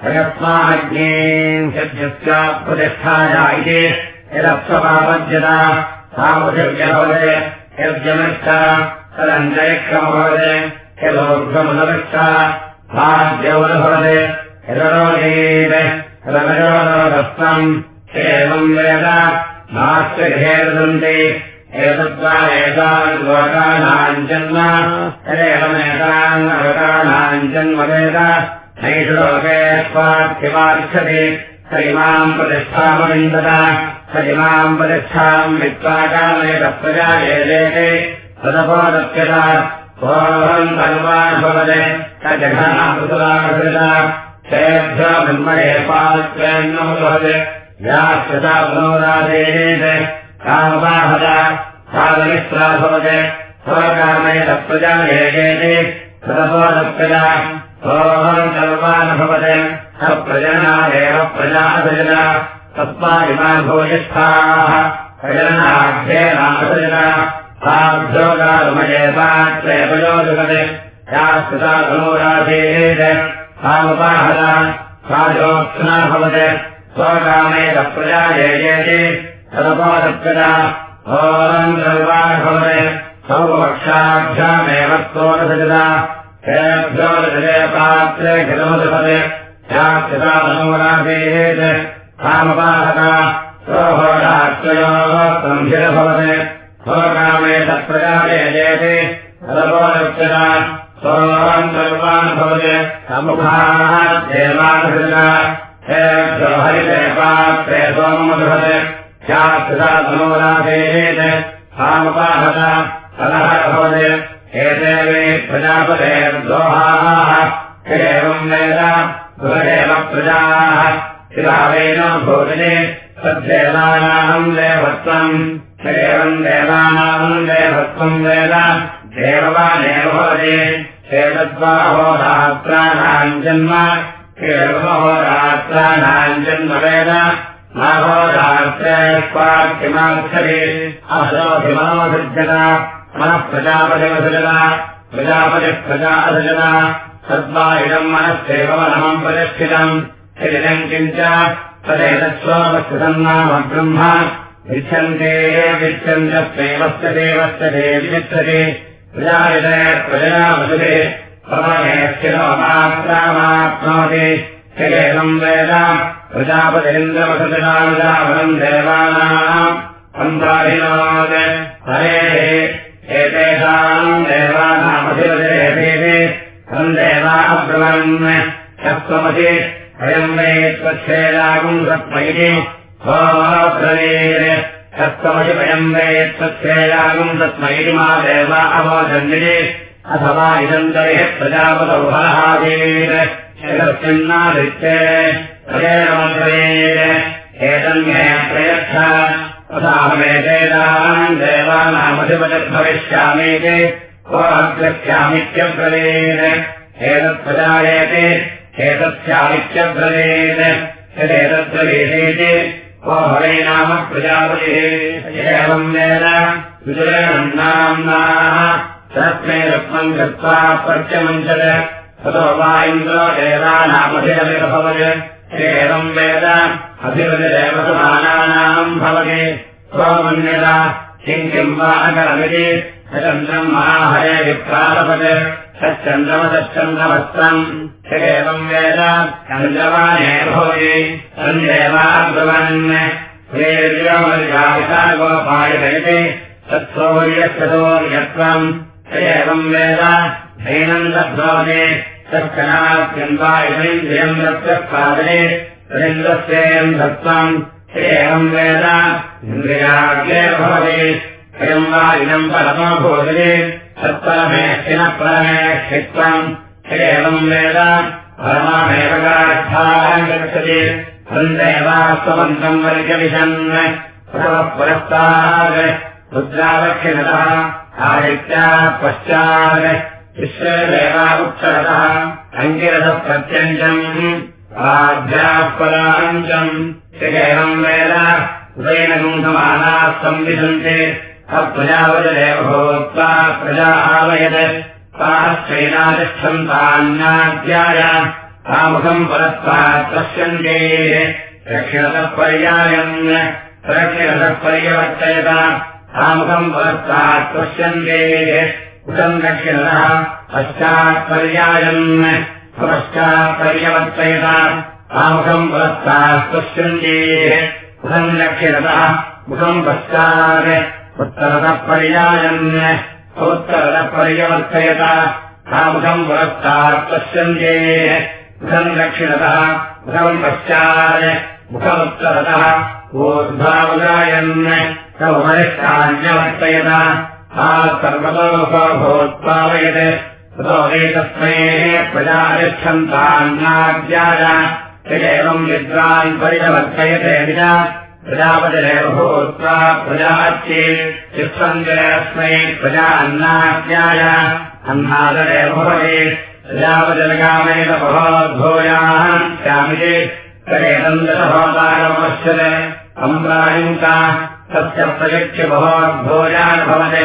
प्रयत्नाज्ञे सद्यस्या प्रतिष्ठाया इति यद्यमिष्ठ तदन्तरिक्षमभवत् यदोर्ध्वमनमिष्ठ भाग्यौरभवत् यदरोधेत् रमयोदस्तम् एवम् वेद नास्त्यघेरदन्ति एतद्वा एतान् लोकानाम् जन्म एवमेतान् लोकानाम् जन्म वेद। नैषु लोके स्वार्थ्यमार्च्छति स इमाम् प्रतिष्ठामविन्दत स इमाम् प्रतिष्ठाम् पुनोरादेत् कामवाहत साधनिस्त्रा भवते स्वकामेत प्रजा एलेते तदपोदप्यत सोऽहम् सर्वान् भवते प्रजनादेव प्रजासजन तस्मादिमा भोजिष्ठाः प्रजनाढ्येनासजन साभ्योगारुमयेवात्रयपयोजुगते यास्कृता तनोराधेत् सामुपाहत। सा भवते स्वकामेत प्रजा येजेति ओरम् सर्वान् भवते सौपक्षाभ्यामेव स्तोरसजता तेभ्यो रजते पात्रे खिलमुदपते यास्कृतामनोराधेत् कामपाहता सोहोरात्रयोः सम्भिरभवते स्वकामे हेभ्यो सोममधुभते यास्कृता मनोराधेत् कामपाहत तदः भवते। एते वे प्रजापतेर्दोहाः एवम् वेद गृहेव प्रजाः। शिलावेन भोजने तद्देवानाम् देवत्वम्। एवम् देवानाम् देवत्वम् वेद देववानेव भवति। एतद्वाहोरात्राणाम् जन्म केवलमहोरात्राणाम् जन्म वेद मनः प्रजापतिमसृजत प्रजापतिः प्रजा सद्वा इदम् मनस्येव मनमम् प्रतिष्ठितम्। शरीरम् किञ्च तदेतत्स्वावस्थितम् नाम ब्रह्म। पृच्छन्ते पृच्छन्तस्वैवस्य देवस्य देविच्छते प्रजायते प्रजया वसते परमेश्चिरमात्रामाप्नोति शरीरम् वेद प्रजापतिन्द्रवसतिराजावनम् देवानाम् पन्थाभिनोत् हरेः देवानामधिपतिरेभेः तम् देवा अब्रवन्। वै त्वच्छेदागुम् सत्मयि ब्रवीर् शस्त्वमसि वयम् वै त्वच्छेदागुम् सत्मयि मा देवा अवोचन्दिरे अथवा इदम् तैः प्रजापतौ शरस्यन्नादित्ये प्रजेणमब्रवीर् एतन्मे प्रयच्छ तथाहमेतेदाम् देवानामधिपतिर्भविष्यामीति को अग्रस्यामित्यब्रवीर् एतत्प्रजायेति एतस्यामित्यब्रवीत् यदेतद्ब्रवीतीति को हरे नाम प्रजापतिः एवम् वेद विजयन्नाम्नाः तस्मै रत्नम् गत्वा प्रत्यमुञ्चत् ततो वा इन्द्रो देवानामधिरविरभवत् एवम् वेद भवति। त्वमन्यता किम् वा अकरमिति। चन्द्रम् महाहरे विप्रालपत्। सच्चन्द्रमसच्चन्द्रमस्त्रम् एवम् वेद चन्द्रवाने भवति। तन्देवाब्रुवन् गोपायते तत्सौर्यस्तोर्यत्वम् एवम् वेद धैनम् तत्कनात्यन्वायुन्द्रियम् दत्तपादने तदिन्द्रस्येयम् दत्त्वम् एवम् वेद इन्द्रियाग्रे भवति। वा गच्छति। तन्देवास्त्वमन्तम् वर्गविशन् पुरस्तात् रुद्रावक्षिणतः आदित्याः पश्चात् विश्वदेवावुत्तरतः अङ्गिरसः प्रत्यञ्चम् आभ्याः पराञ्चम् एवम् वेद उदयेन गुण्ठमानाः संविशन्ते अप्रजावदेव भूत्वा प्रजा आवयत् ताः चैनातिष्ठन्तान्नाद्याय तामुखम् परस्तात् पश्यन्ते दक्षिणतः पर्यायम् दक्षिणतः पर्यवर्तयत तामुखम् परस्तात् पश्यन्ते उदम् दक्षिणतः पश्चात्पर्यायम् पश्चात्पर्यवर्तयत तामुखम् परस्तात् पश्यन्ते मुखम् दक्षिणतः मुखम् पश्चात् उत्तरतः पर्यायन् उत्तरतः पर्यवर्तयत तामुखम् पुरस्तात् पश्यन्ते मुखम् दक्षिणतः मुखम् पश्चात् मुखमुत्तरतः ऊर्ध्वावगायन् उपरिष्टान्यवर्तयत सा सर्वतो भूत्वावयत् ततो वेतस्मै प्रजातिष्ठन्तान्नाद्याय। एवम् विद्वान् परिवर्तयते विना प्रजापतिरेव भूत्वा प्रजाच्ये चित्सञ्जयस्मै प्रजा अन्नाद्याय अन्नादरेव भवति बहोद्भूयाः स्यामिति तदेतन्दसहोदारमश्यते अम्रायुङ्का तस्य प्रयुक्त्य बहोद्भूयान् भवति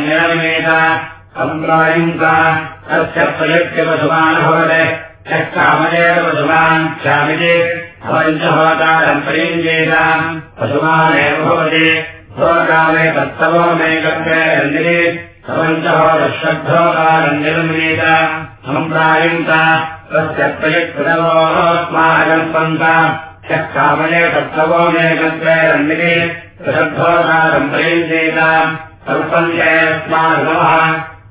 निरम्येत सम्प्रायुङ्का तस्य प्रयुक्त्य पशुमान् भवते यः कामयेत पशुमान् श्रामिति पञ्चहोदारम् प्रयुञ्जेत पशुमानेव भवति। स्वकामे तत्तवो मेकत्वे रञ्जिनि सपञ्चहोदश्रद्धोदारम् निर्मीत सम्प्रायुङ्का तस्य प्रयुक्तवोस्माकल्पन्त यः कामये तत्तवो मेकत्वे कल्पन्तेऽस्मानवः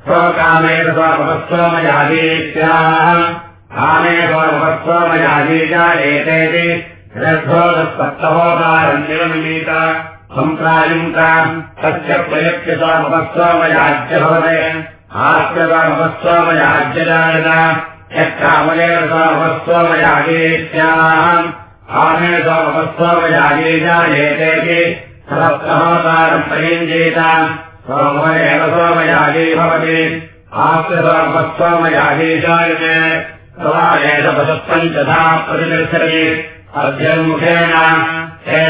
स्वकामे स्वमहस्वमयादीत्याः आमे च एतेति श्रद्धोदस्पत्तहोदारम् निर्मीत सम्प्रायुङ्का तस्य प्रयुक्त्य स्वमहस्वमयाज्य भवते आस्यमहस्वमयाज्यजायत यत्कामलेवस्वमयागेत्याम् आमेषमस्वमयागे जायेतेति सहस्रहोतारम् प्रयुञ्जेता सोमयेव सोमयागे भवति आस्वस्वमयागे जायते समादेश पशुपञ्चधा प्रतिष्ठति अर्जन्मुखेन हे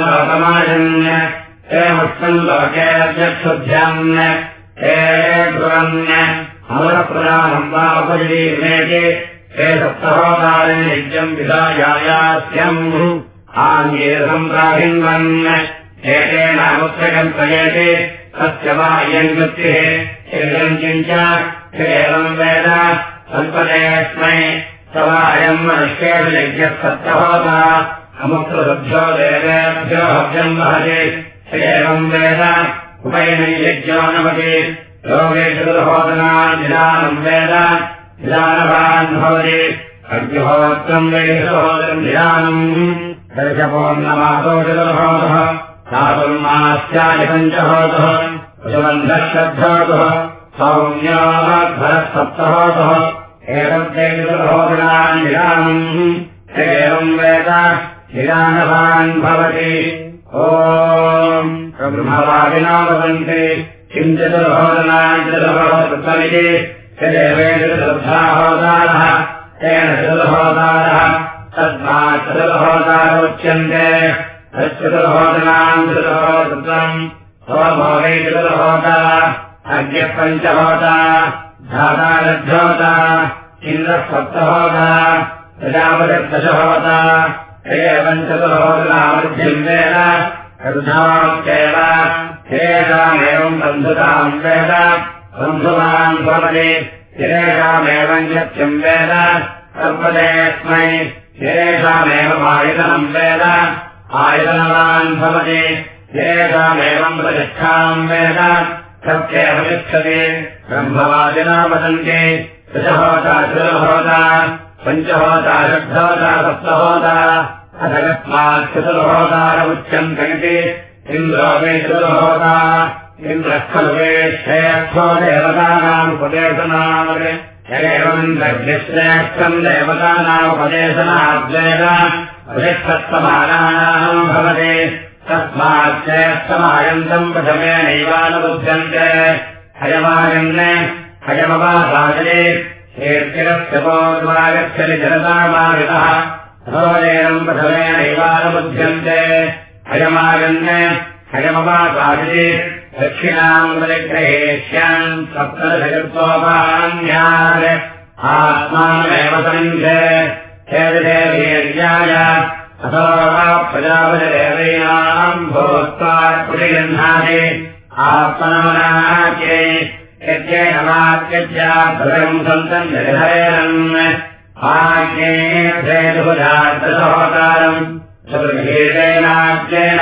लोकमाजन्य हे हे अमरप्रदानम् वा उपजीवेति हे सप्तहोदारे नित्यम् विधायायास्यम् आङ्गे सम्प्राहिन्वन् एतेनामुत्रकम् प्रयेति तस्य वा इयम् वृत्तिः एवम् वेद सम्पदेऽस्मै स वा अयम् मनुष्येषु यज्ञः अमुत्रसभ्यो देवेभ्यो भव्यम् वहति एवम् वेद अग्निहोत्रम् वैषहोदरम् निदानम् एतद्दैतुर्होदनान् निदानम् एवम् वेद निदानवान् भवति। ॐ ब्रह्मवादिना वदन्ति किञ्चिदुर्होदनान् चतुर्होदमिति चतुर्धाहोदारः तेन चतुर्होदारः चतुर्होदा अद्य पञ्चहोता धातारभ्योता इन्द्रः सप्तहोता प्रजापतिर्दशहोता एवम् चतुर्होदनामध्यम् वेद रुधावाक्येव हेषामेवम् बन्धुताम् वेद बन्धुमान् भवति हिरेषामेवम् यत्यम् वेद सर्वदेस्मै हिरेषामेवम् आयुधनम् वेद। आयुधनवान् भवति। हिरेषामेवम् प्रतिष्ठाम् वेद। सत्येव तिष्ठति ब्रह्मवादिना वदन्ति दशहोता चतुर्होता। पञ्चहोता षड्होता सप्तहोता। अथकस्मात् चतुर्होतारमुच्यन्त। इति इन्द्रो मे चतुर्होता इन्द्रः खलु वेक्षेक्षो देवतानामुपदेशनाम् एवम् देवतानामुपदेशनाद्वेद वृक्षत्वमानानाम् भवति। तस्मात् श्रेष्ठमायन्तम् प्रथमेनैवानुबुध्यन्ते हयमायन् हयमवासादे हेर्तिरस्य पोद्वागच्छति जनतामावितः। भवदेनम् प्रथमेनैवानुबुध्यन्ते हयमायन् हयमवासादे दक्षिणाम् परिग्रहेष्यान् सप्तदशकृत्वोपान्यान् आत्मानमेव सन्धे हेर्देवीर्याय अथो प्रजापतिदेवीनाम् भूत्वा कुटिगन्धानि आत्मनमनाके यज्ञेन वाक्यज्याभृतम् सन्तम् निर्भयनम् आज्ञेभेदुभुजातसहोकारम् चतुर्भेदेनाज्ञेन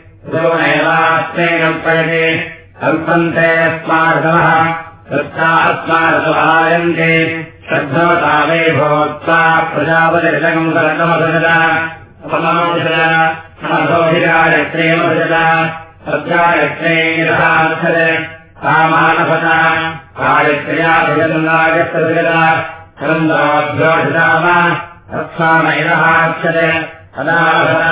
ध्रुवनेवास्मै कल्पयति कल्पन्ते अस्मार्गमः तथा अस्मारसुहायन्ते श्रद्धवता वे भवत्वा प्रजापतिरकम् करकमसजता अपमांसजा समर्थोऽधिकारत्रेमसजता सत्यायत्रेरहार्थज कामानभता कार्यत्रया भजन्नागस्तजता छन्दोऽभ्योषिताम तत्सामैरहाक्षत तदाभता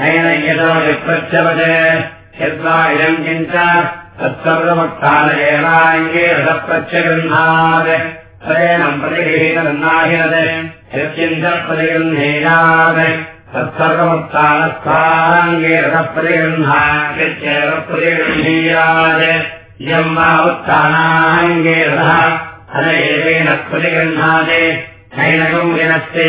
हैनय्यतो विप्रच्छवत् यद्वा इदम् किञ्च तत्सर्वमुत्थान एवाङ्गे रसप्रत्यगृह्णात् शयनम् प्रतिगृहीतन्नाहिनते यच्चिञ्च प्रतिगृह्णीयात्। तत्सर्वमुत्तानस्थाङ्गे रथप्रतिगृह्णात्येव प्रतिगृह्णीयात्। इयम् वा उत्तानाङ्गे रथः अनैवेन प्रतिगृह्णाते। नैनकम् विनस्ते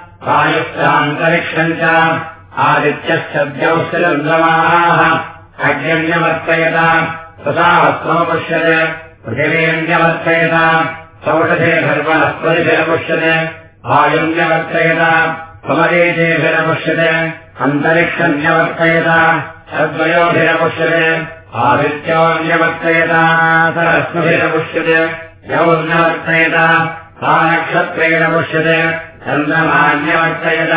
वायुश्चान्तरिक्षम् च आदित्यश्च द्यौश्चन्द्रमाः अग्न्यवर्तयत तथा स्वपश्यते पृथिवेऽन्यवर्तयत सौषधे धर्मणस्पतिभिरपुष्यते आयुन्यवर्तयत समरेजेभिरपुष्यते अन्तरिक्षन्यवर्तयत आदित्योऽन्यवर्तयत सरस्मभिरपुष्यते यौर्नवर्तयत सा नक्षत्रेण पुष्यते चन्द्रमान्यवर्तयत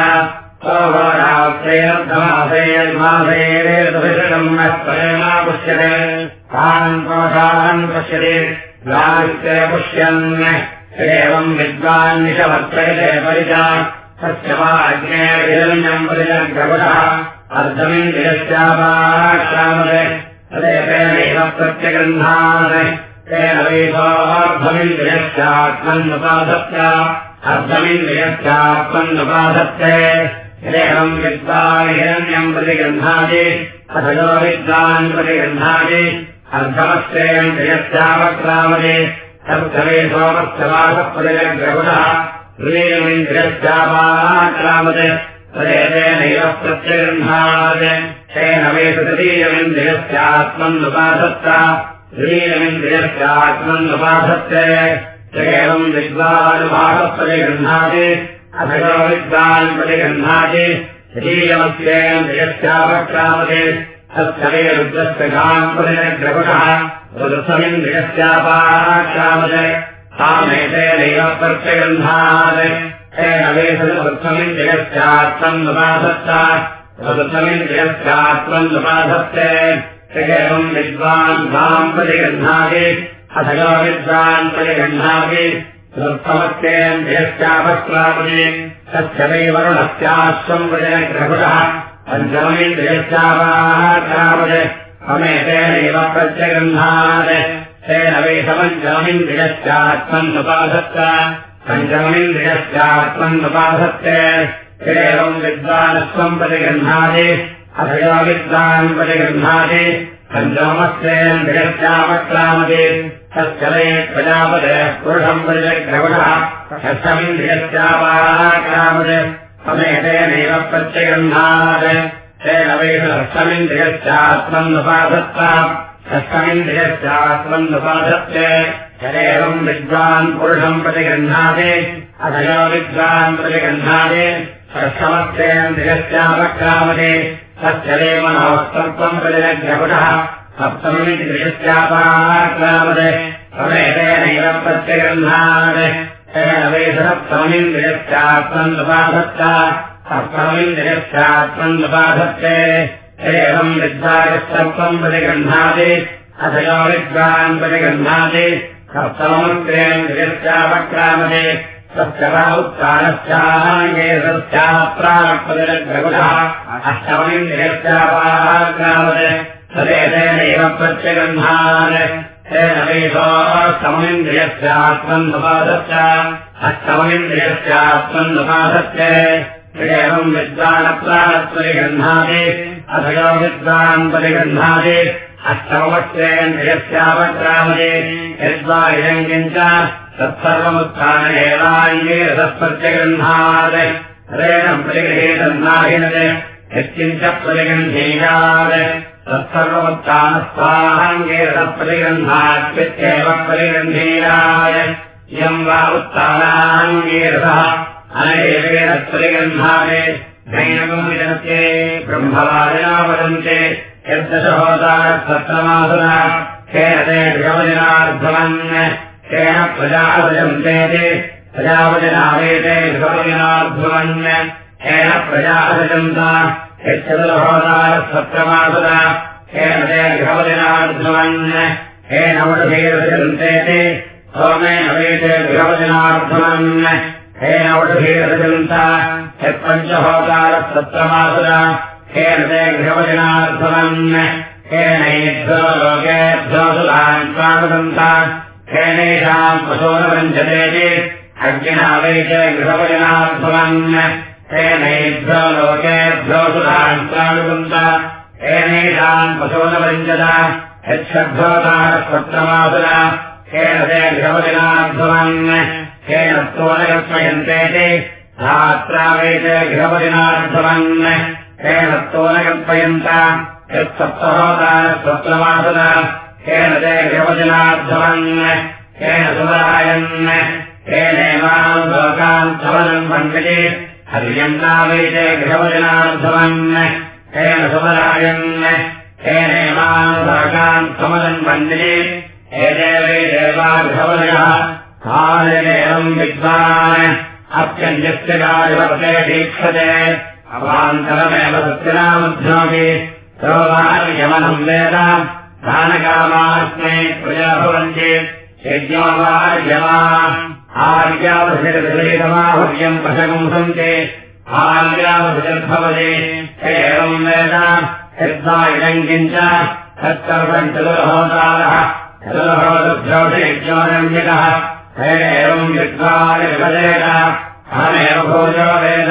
पुष्यते तान् कोशान् पश्यते। गावित्रे पुष्यन्। एवम् विद्वान्निशवर्तयते परिचा तस्य वा अग्नेर्हिरण्यम् परिजग्रवुषः अर्धमिन्द्रियस्यापाक्रामते तदेवेनैव प्रत्यगृह्णात् तेन वैभोर्धमिन्द्रियस्यात्मन्नुपाधत्य अर्धमिन्द्रियस्यात्मन्नुपाधत्ते एवम् विद्वान् हिरण्यम् अथ यो विद्वान् प्रतिगृह्णाति अर्धमस्तेन्द्रियस्यापक्रामते तद्धवे सोमस्थवासप्रजग्रहुणः ह्रीयमिन्द्रियस्यापाक्रामते तदेतेनैव प्रत्यगृह्णात्। तेन वै तृतीयमिन्द्रियस्यात्मन्नुपाधत्त ह्रीयमिन्द्रियस्यात्मन्नुपाधत्ते एवम् अथ यो विद्वान् रुद्रसमिन्द्रियस्यापाक्रामते तामेतेनैव प्रत्यगृह्णात् तेन वेदवृत्तमिन्द्रियस्यात्मन्नुपाधत्त वृत्तमिन्द्रियस्यात्मन्नुपाधत्ते एवम् विद्वान् गाम् प्रतिगृह्णाति अथ यो विद्वान् प्रतिगृह्णाति वृत्तमस्तेन्द्रियस्यापक्रामते तस्य वै वरुणस्याश्वम् प्रतिग्रहुणः पञ्चमिन्द्रियस्यापाक्रामते अमेतेनैव प्रत्यगृह्णात् तेन वै समञ्चमिन्द्रियस्यात्मन्नुपाधत्त पञ्चमिन्द्रियस्यात्मन्नुपाधत्ते एवम् विद्वानस्त्वम् प्रतिगृह्णाति अथ यो विद्वान् प्रतिगृह्णाति पञ्चमस्तेन्द्रियस्यापक्रामते तस्य वै प्रजापते पुरुषम् प्रतिग्रहुणः षष्ठमिन्द्रियस्यापाक्रामते अमेतेनैव प्रत्यगृह्णात् तेन वै षष्ठमिन्द्रियस्यात्मन्नुपाधत्त षष्ठमिन्द्रियस्यात्मन्नुपाधत्ते एवम् विद्वान् पुरुषम् प्रतिगृह्णाति अथ यो विद्वान् प्रतिगृह्णाति षष्ठमस्तेन्द्रियस्यापक्रामते तस्य देव नवस्तत्वम् प्रतिग्रहुणः सप्तमिन्द्रियस्यापाक्रामते समेतेनैव प्रत्यगृह्णात् तेन वै सप्तमिन्द्रियस्यात्मन्नुपाधत्त सप्तमिन्द्रियस्यात्मन्नुपाधत्ते एवम् विद्वायस्तत्वम् प्रतिगृह्णाति अथ यो विद्वान् प्रतिगृह्णाति सप्तमोन्द्रियन्द्रियस्यापक्रामते तस्य वा उत्तानस्याङ्गे तस्याप्राक्पतिरग्रहुणः अष्टममिन्द्रियस्यापाक्रामते तदेतेनैव प्रत्यगृह्णात् तेन वैषोस्तममिन्द्रियस्यात्मन्नुपादश्च अष्टममिन्द्रियस्यात्मन्नुपादत्ते एवम् विद्वानप्राणत्वरिगृह्णाति अथ यो विद्वान् परिगृह्णाति अष्टमवस्त्रेन्द्रियस्यापक्रामते यद्वा इदम् किञ्च तत्सर्वमुत्थान एवाङ्गे रसप्रत्यगृह्णात् हरेण प्रतिगृहीतन्नाहिनते यत्किञ्च प्रतिगृह्णीयात्। तत्सर्वमुत्थानस्वाहाङ्गे रसप्रतिगृह्णात्वित्येव प्रतिगृह्णीयाय इयम् वा उत्थानाङ्गे रसः अनैवेन प्रतिगृह्णाते। नैनकम् विदन्ते ब्रह्मवादिना वदन्ते यद्दशहोदारसप्तमासुना केन ते गृहवदिनार्धवन् केन प्रजापजन्ते प्रजापतिनावेते गृहपतिनाध्वन् हेन प्रजापतिजन्ता यच्छतुर्भवतारसत्रमासुरा हेन ते गृहपतिनाध्वन् हेन वटधीरसजन्ते सोमेन वेते गृहपतिनाध्वन् हेन वटधीरसजन्ता यत्पञ्चहोतारसत्रमासुरा हेन ते गृहपतिनाध्वन् हेनैभ्यो लोकेभ्यो सुधान् स्वागतन्ता। हेनेषाम् पशोनवञ्चते अग्निना वैच गृहपजनाध्वन् हेनैभ्यो लोकेभ्यो सुधान् स्वागतन्त। हेनेषाम् पशोनवञ्चत यच्छब्दोतारस्वत्रमासुरा हेन ते हेन स्तोनकल्पयन्ते धात्रा वैच गृहपजनाध्वन् हेन स्तोनकल्पयन्त यत्सप्तहोतारस्वत्रमासुरा हेन ते गृहपजनाध्वन् हेन सुमरायन् हेनेमाम् लोकान् समनम् मण्डले गृहपजनाध्वन् हेन सुमरायन् हेनेमाम् लोकान् समनम् मण्डले हेने वै देवा गृहपजः कालेनेवम् विद्वान् अत्यन्यस्य कार्यवर्ते दीक्षते अभान्तरमेव सत्यनामध्योऽपि सर्वमार्यमनम् वेद स्थानकामास्मै प्रजा आर्यावधिर्भवति एवम् वेद तत्सर्वम् चतुर्होतारः चतुर्होतभ्योषयज्ञोरण्यकः एवम् विद्वानिर्वदेत अहमेव भोजो वेद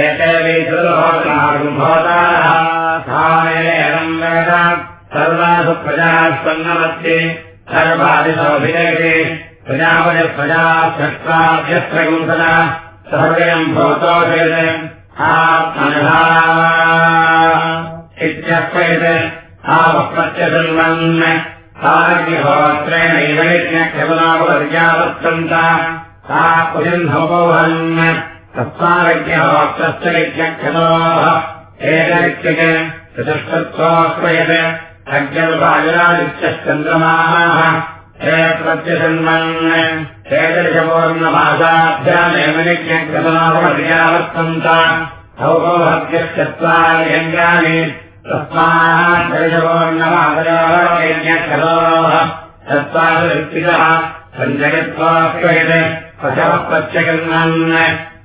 एते वै चतुर्होतनागुम्भोताः सायनम् वेद सर्वासु प्रजास्पन्नमस्ति सर्वादिशोभिरे प्रजापतिप्रजा चक्राभ्यस्त्रगुंसदा सर्वयम् भूतोषेत् आत्मनः इत्यस्वयत् आवप्रत्यशृण्वन् ताज्ञहोत्रेणैव यज्ञक्षपदापर्यावर्तन्त सा कुजिन्धोपौहन् चतुष्टत्वाश्रयत् अज्ञपायुरादित्यश्चन्द्रमाः हे हेदर्शपूर्णमासाभ्यामेव यज्ञक्षतनापर्यावर्तन्त औपभद्यश्चत्वारि यज्ञानि चत्वारिः सञ्जयत्वाश्रयत् पशवः प्रत्यशृण्वन्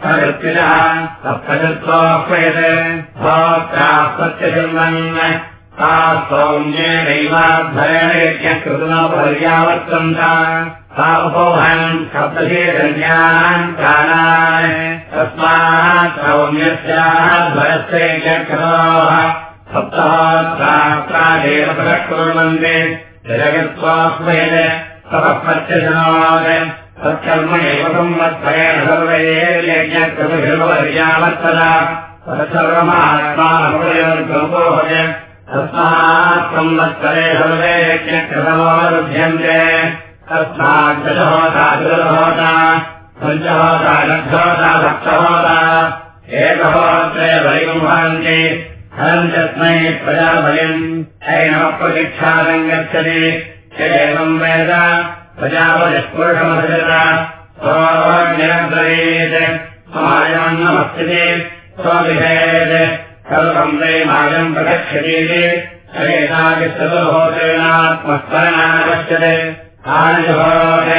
प्रत्यजः सप्तचत्वाह्वयते भोक्ताप्रत्यशृण्वन् सा सौम्येनैवाध्वरेण यज्ञकृतनोपर्यावर्तन्त सा उपोहन् सप्तशीरण्यान् प्राणान् तस्मात् सौम्यस्याध्वरस्य यज्ञकृतोः। सप्तहोत्रादेव प्रकुर्वन्ति जगत्वाह्वयते तपः प्रत्यशनोत् तत्कर्मणेव संवत्सरेण सर्वैर्यज्ञकृतभिर्वर्यावर्तत। तत्सर्वमात्मानमुदयोर्गोपोहज तस्मात् संवत्सरे सर्वे दशहोता चतुर्होता पञ्चहोता लब्धहोता सप्तहोता। एकहोत्रे बलिम् भवन्ति प्रजाबलिम् हैनमप्रतिक्षादम् गच्छति एवम् वेद प्रजापतिष्पुरुषमसजत स्वनिरन्तरेत् समायमन्नमस्तिते स्वविधेत् सर्वम् ते मायम् प्रगच्छतीति। शरेतादिचतुर्होत्रेणात्मस्मरणानपश्यते आनजुभोत्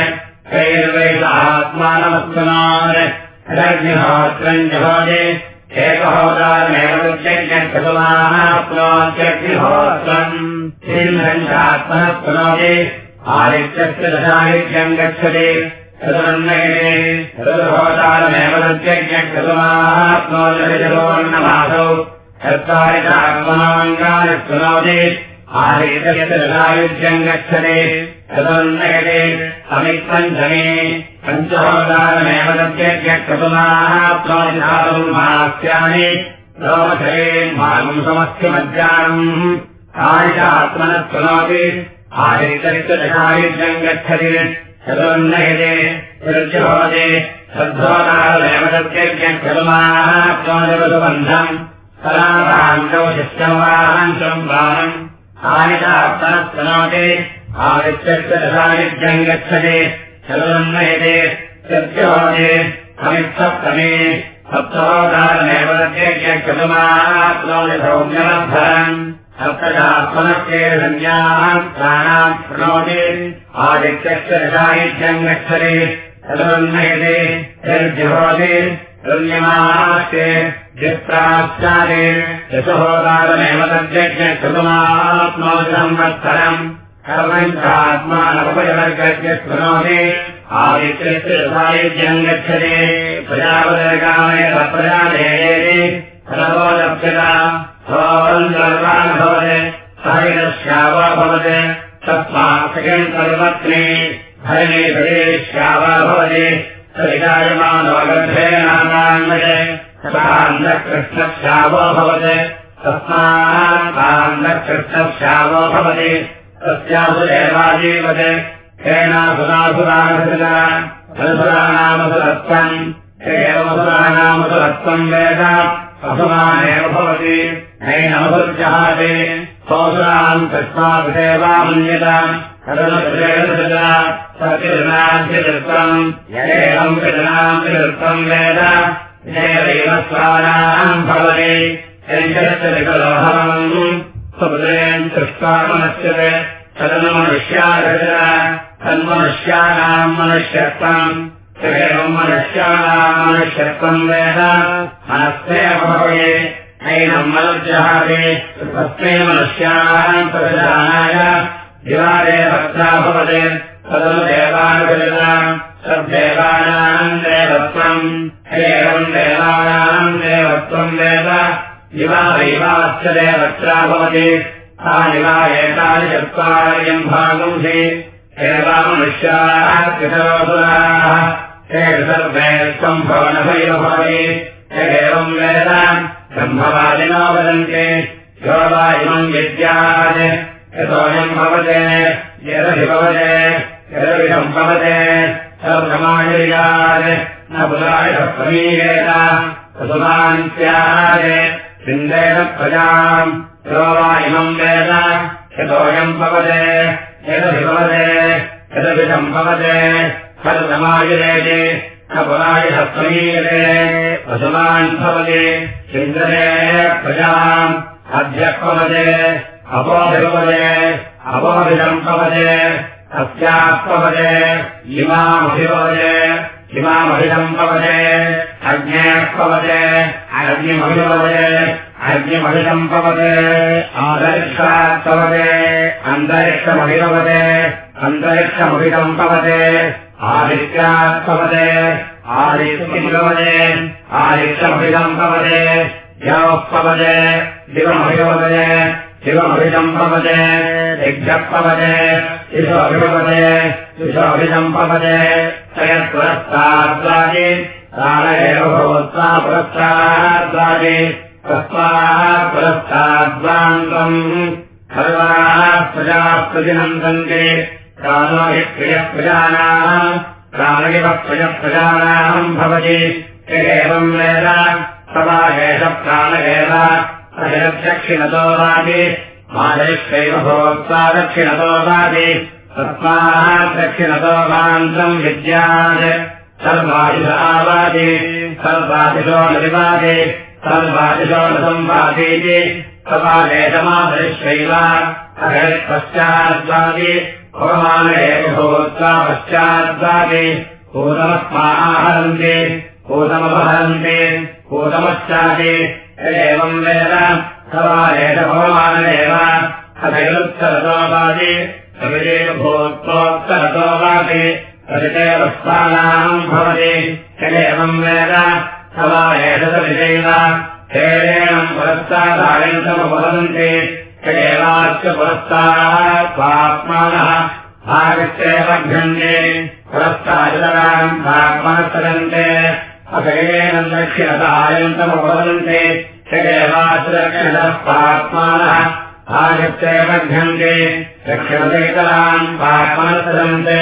कैर्वैषात्मानमस्मनाग्निहोत्रम् जहोदे एकहोदारमेव यज्ञमाप्नोत्यग्निहोत्रम् त्रिंशञ्चात्मनः प्रणोदे आदित्यस्य दशादित्यम् गच्छति। तदन्नयने तदहोदारमेव यज्ञमाप्नोदशोर्णमासौ चत्वारितात्मनाङ्गानि प्रणोदे आदित्यस्य गच्छति। तदन्नयने समित्पञ्चमे पञ्चहोदारमेव तद्यज्ञक्रतुमाः लोमशये मागम् समस्यमज्ञानम् कारितात्मनः प्रणोति आदितरितदशायुज्यम् गच्छति तद्यज्ञक्रतुमाः प्रणोदवसुबन्धम् सदान्तौ शिष्यवाहन्तम् वाहम् आदितात्मनः प्रणोति आदित्यर्थदशायुज्यम् गच्छति चलन्नयते सत्योदे समित्सप्तमे सप्तोदारमेव सौम्यलब्धरम् प्रणोति। आदित्यस्य दशायुज्यम् गच्छति। चलन्नयते यज्जहोदे रम्यमास्ते जित्राश्चादे यशोदारमेव तद्यज्ञमात्मोदि संवत्सरम् कर्मञ्चात्मानपयवर्गस्य स्मृणोति। आदित्यस्य सायुज्यम् गच्छति। प्रजापदकामय प्रजादेयेति फलवो भवत् हरिणश्यावा भवत् तस्मात् सकम् सर्वत्ने हरिणे हरेश्यावा भवति सविदायमानो गर्भेणान्वय तथान्धकृष्णश्यावो भवत् तस्मात्तान्धकृष्णश्यावो भवति तस्यासु एवाजीवत् हेनासुरासुरानसुरानामसुरत्वम् एवसुरानामसुरत्वम् वेद असुमानेव भवति नैनमसुर्जहाते सोऽसुरान् तस्मादेवामन्यत सतिर्नाद्यदृत्तम् एवम् कृतनाम् वेद। एवैव स्वानाम् भवति विकलोहम् समुद्रेण दृष्टामनश्यते तदनुमनुष्यारचना तन्मनुष्याणाम् मनुष्यत्वम्। एवम् मनुष्याणाम् मनुष्यत्वम् वेद। मनस्तेव भवे नैनम् मनुजहारे तस्मै मनुष्याणाम् प्रजानाय। दिवारे भक्ता भवते। तदनु देवानुजना सद्देवानाम् देवत्वम्। एवम् देवानाम् देवत्वम् वेद। देवत्रा भवति। तानिवा एतानि चत्वार्यम् भागुंसि। एवामनुष्याः कृतरोसुराः हे सर्वे त्वम् भवनभैव भवति। एवम् वेद ब्रह्मवादिनो वदन्ति यो वा इमम् विद्यात्। यतोऽयम् भवते भवते यदविषम् भवते सर्वमायुर्यात्। न पुरायः प्रमीयेत वसुमान् स्यात्। वृन्देन प्रजाम् यो वा इमम् वेद। यतोऽयम् भवते यदपि भवते यदविषम् भवते सर्वमायुरेति न पुरायः प्रमीयते वसुमान् भवति इन्द्रे प्रजाम् अध्यक्पवते अपोभिभवते अपोभिषम् भवते अस्यात्पवते इमामभिभवते इमामभिषम् भवते अग्नेयपवते अग्निमभिभवते अग्निमभिषम् भवते आदर्शात्पवते अन्तरिक्षमभिभवते अन्तरिक्षमभिषम् भवते भवते योपवते दिवमभिभवते शिवमभिषम् भवते दिग्भवते शिशोऽभिभवते शिशोऽभिषम् भवते तयत्पुरस्ताद्वादि तार एव पुरस्ताद्वादि तस्मात् पुरस्ताद्वान्तम् सर्वाः प्रजाः प्रतिनन्दन्ते प्राणो हि प्रियप्रजानाम् प्राणिव प्रियप्रजानाम् भवति। एवम् वेद प्राण एव दक्षिणतो वादि मादृशैव भवत्वा दक्षिणतो वादि तस्मात् दक्षिणतो वान्तम् विद्यात्। सर्वादिश आवादि सर्वादिशो नदिवादि सर्वादिशो न सम्पादीति समादेशमादृशैव पश्चाद्वादि भूत्वा पश्चाद्वादे कूतमस्माहरन्ते कूतमपहरन्ते कूतमश्चादे एवम् सविदेवस्मानाम् भवति एवम् वेद सविजैव हेरेणम् पुरस्तादायन्तमुपहरन्ते एवाश्च पुरस्ताराः स्वात्मानः आगत्येवभ्यन्ते पुरस्तादितराम् स्वात्मनस्तरन्ते अशेन दक्षिणतायन्तमुपहरन्ते एवाश्रक्षणः स्वात्मानः आगत्येवभ्यन्ते दक्षिणतेतराम् स्वात्मनस्तरन्ते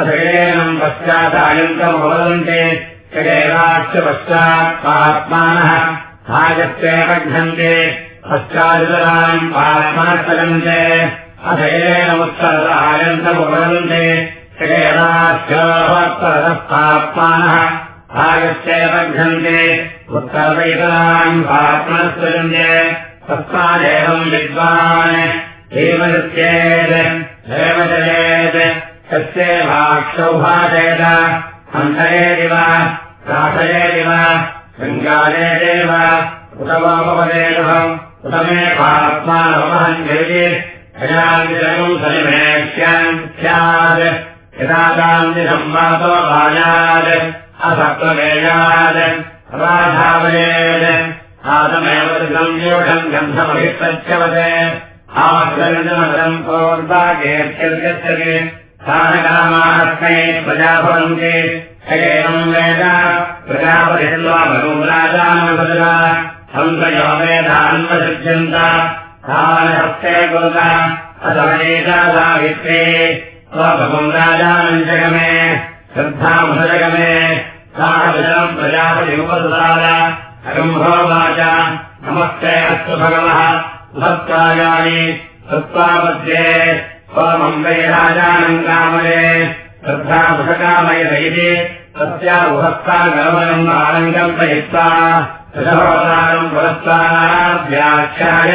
अशेनम् पश्चादायन्तमुपहरन्ते एवाश्च पश्चात् स्वात्मानः पात्मनस्तरन्ते अथयेनमुत्तरदायन्तमुपरन्ते शकेनाश्चोत्तरस्थात्मानः आगत्येवघ्नन्ते उत्तरैतराम् पात्मनस्तरन्ते तस्मादेवम् विद्वान् तस्यैवाक्षौभाजयत हन्तरेदिव राशयेदिव शृङ्गारेदेव उत मे पात्मानमहम् जयति भयाञ्जलम् सनिमेक्ष्याम् स्यात्। यदा गान्धिसंवादो भायात् असत्त्वमेयात् राधावयेत् आदमेव संयोषम् गन्धमभिप्रत्यवते आश्रयजनदम् पूर्वागेत्यर्गच्छति। स्थानकामास्मै प्रजा भवन्ति एवम् वेद प्रजापतिर्वा भगवम् राजानवदला हन्तयो वेदान्वसृज्यन्त कालहस्ते कुरुत असमनेता सावित्रे। स्वभगम् राजानम् जगमे। श्रद्धामुदजगमे साहविदम् प्रजापतिमुपसुतार। अगम्भोवाच नमस्ते अस्तु भगवः। सुभत्वायाणि सत्त्वामध्ये स्वमम् वै राजानम् कामये श्रद्धामुखकामयत इति तस्या उभस्ता गमनम् आनन्दम् प्रयुक्ता चतुर्होदानम् पुरस्ताराभ्याख्याय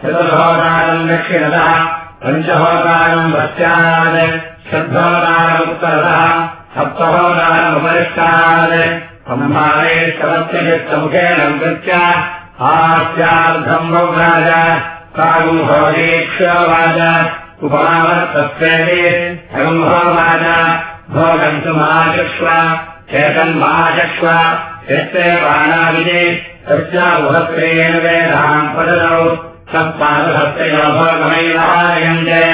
चतुर्होदानम् दक्षिणतः पञ्चहोदानम् पश्चात् षड्होदानमुत्तरतः सप्तहोदानमुपरिष्टात् संहारे शवत्यमुखेन कृत्य हास्यार्धम् बौराज सागुम्भोदीक्षवाज उपमावर्तस्येति हगम्भोवाज भोगम् तु महाचक्ष्व चेतन्माचक्ष्व यत्ते बाणाविदे तस्यामुहत्रेण वेदाम् पदनौ सत्पादहस्तयो भोगमैवायन्ते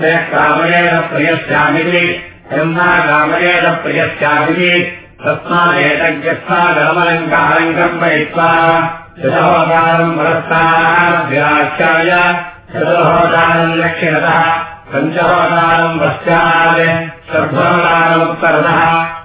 ते कामयेन प्रियस्यामिति। ब्रह्मा कामयेन प्रियस्यामिति। तस्मादेतज्ञस्मादमलङ्कारम् कल्पयित्वा चतुर्होदानम् पुरस्ताराभ्याख्याय चतुर्होदानम् दक्षिणतः पञ्चहोदानम् पश्चात् षड्होदानमुत्तरतः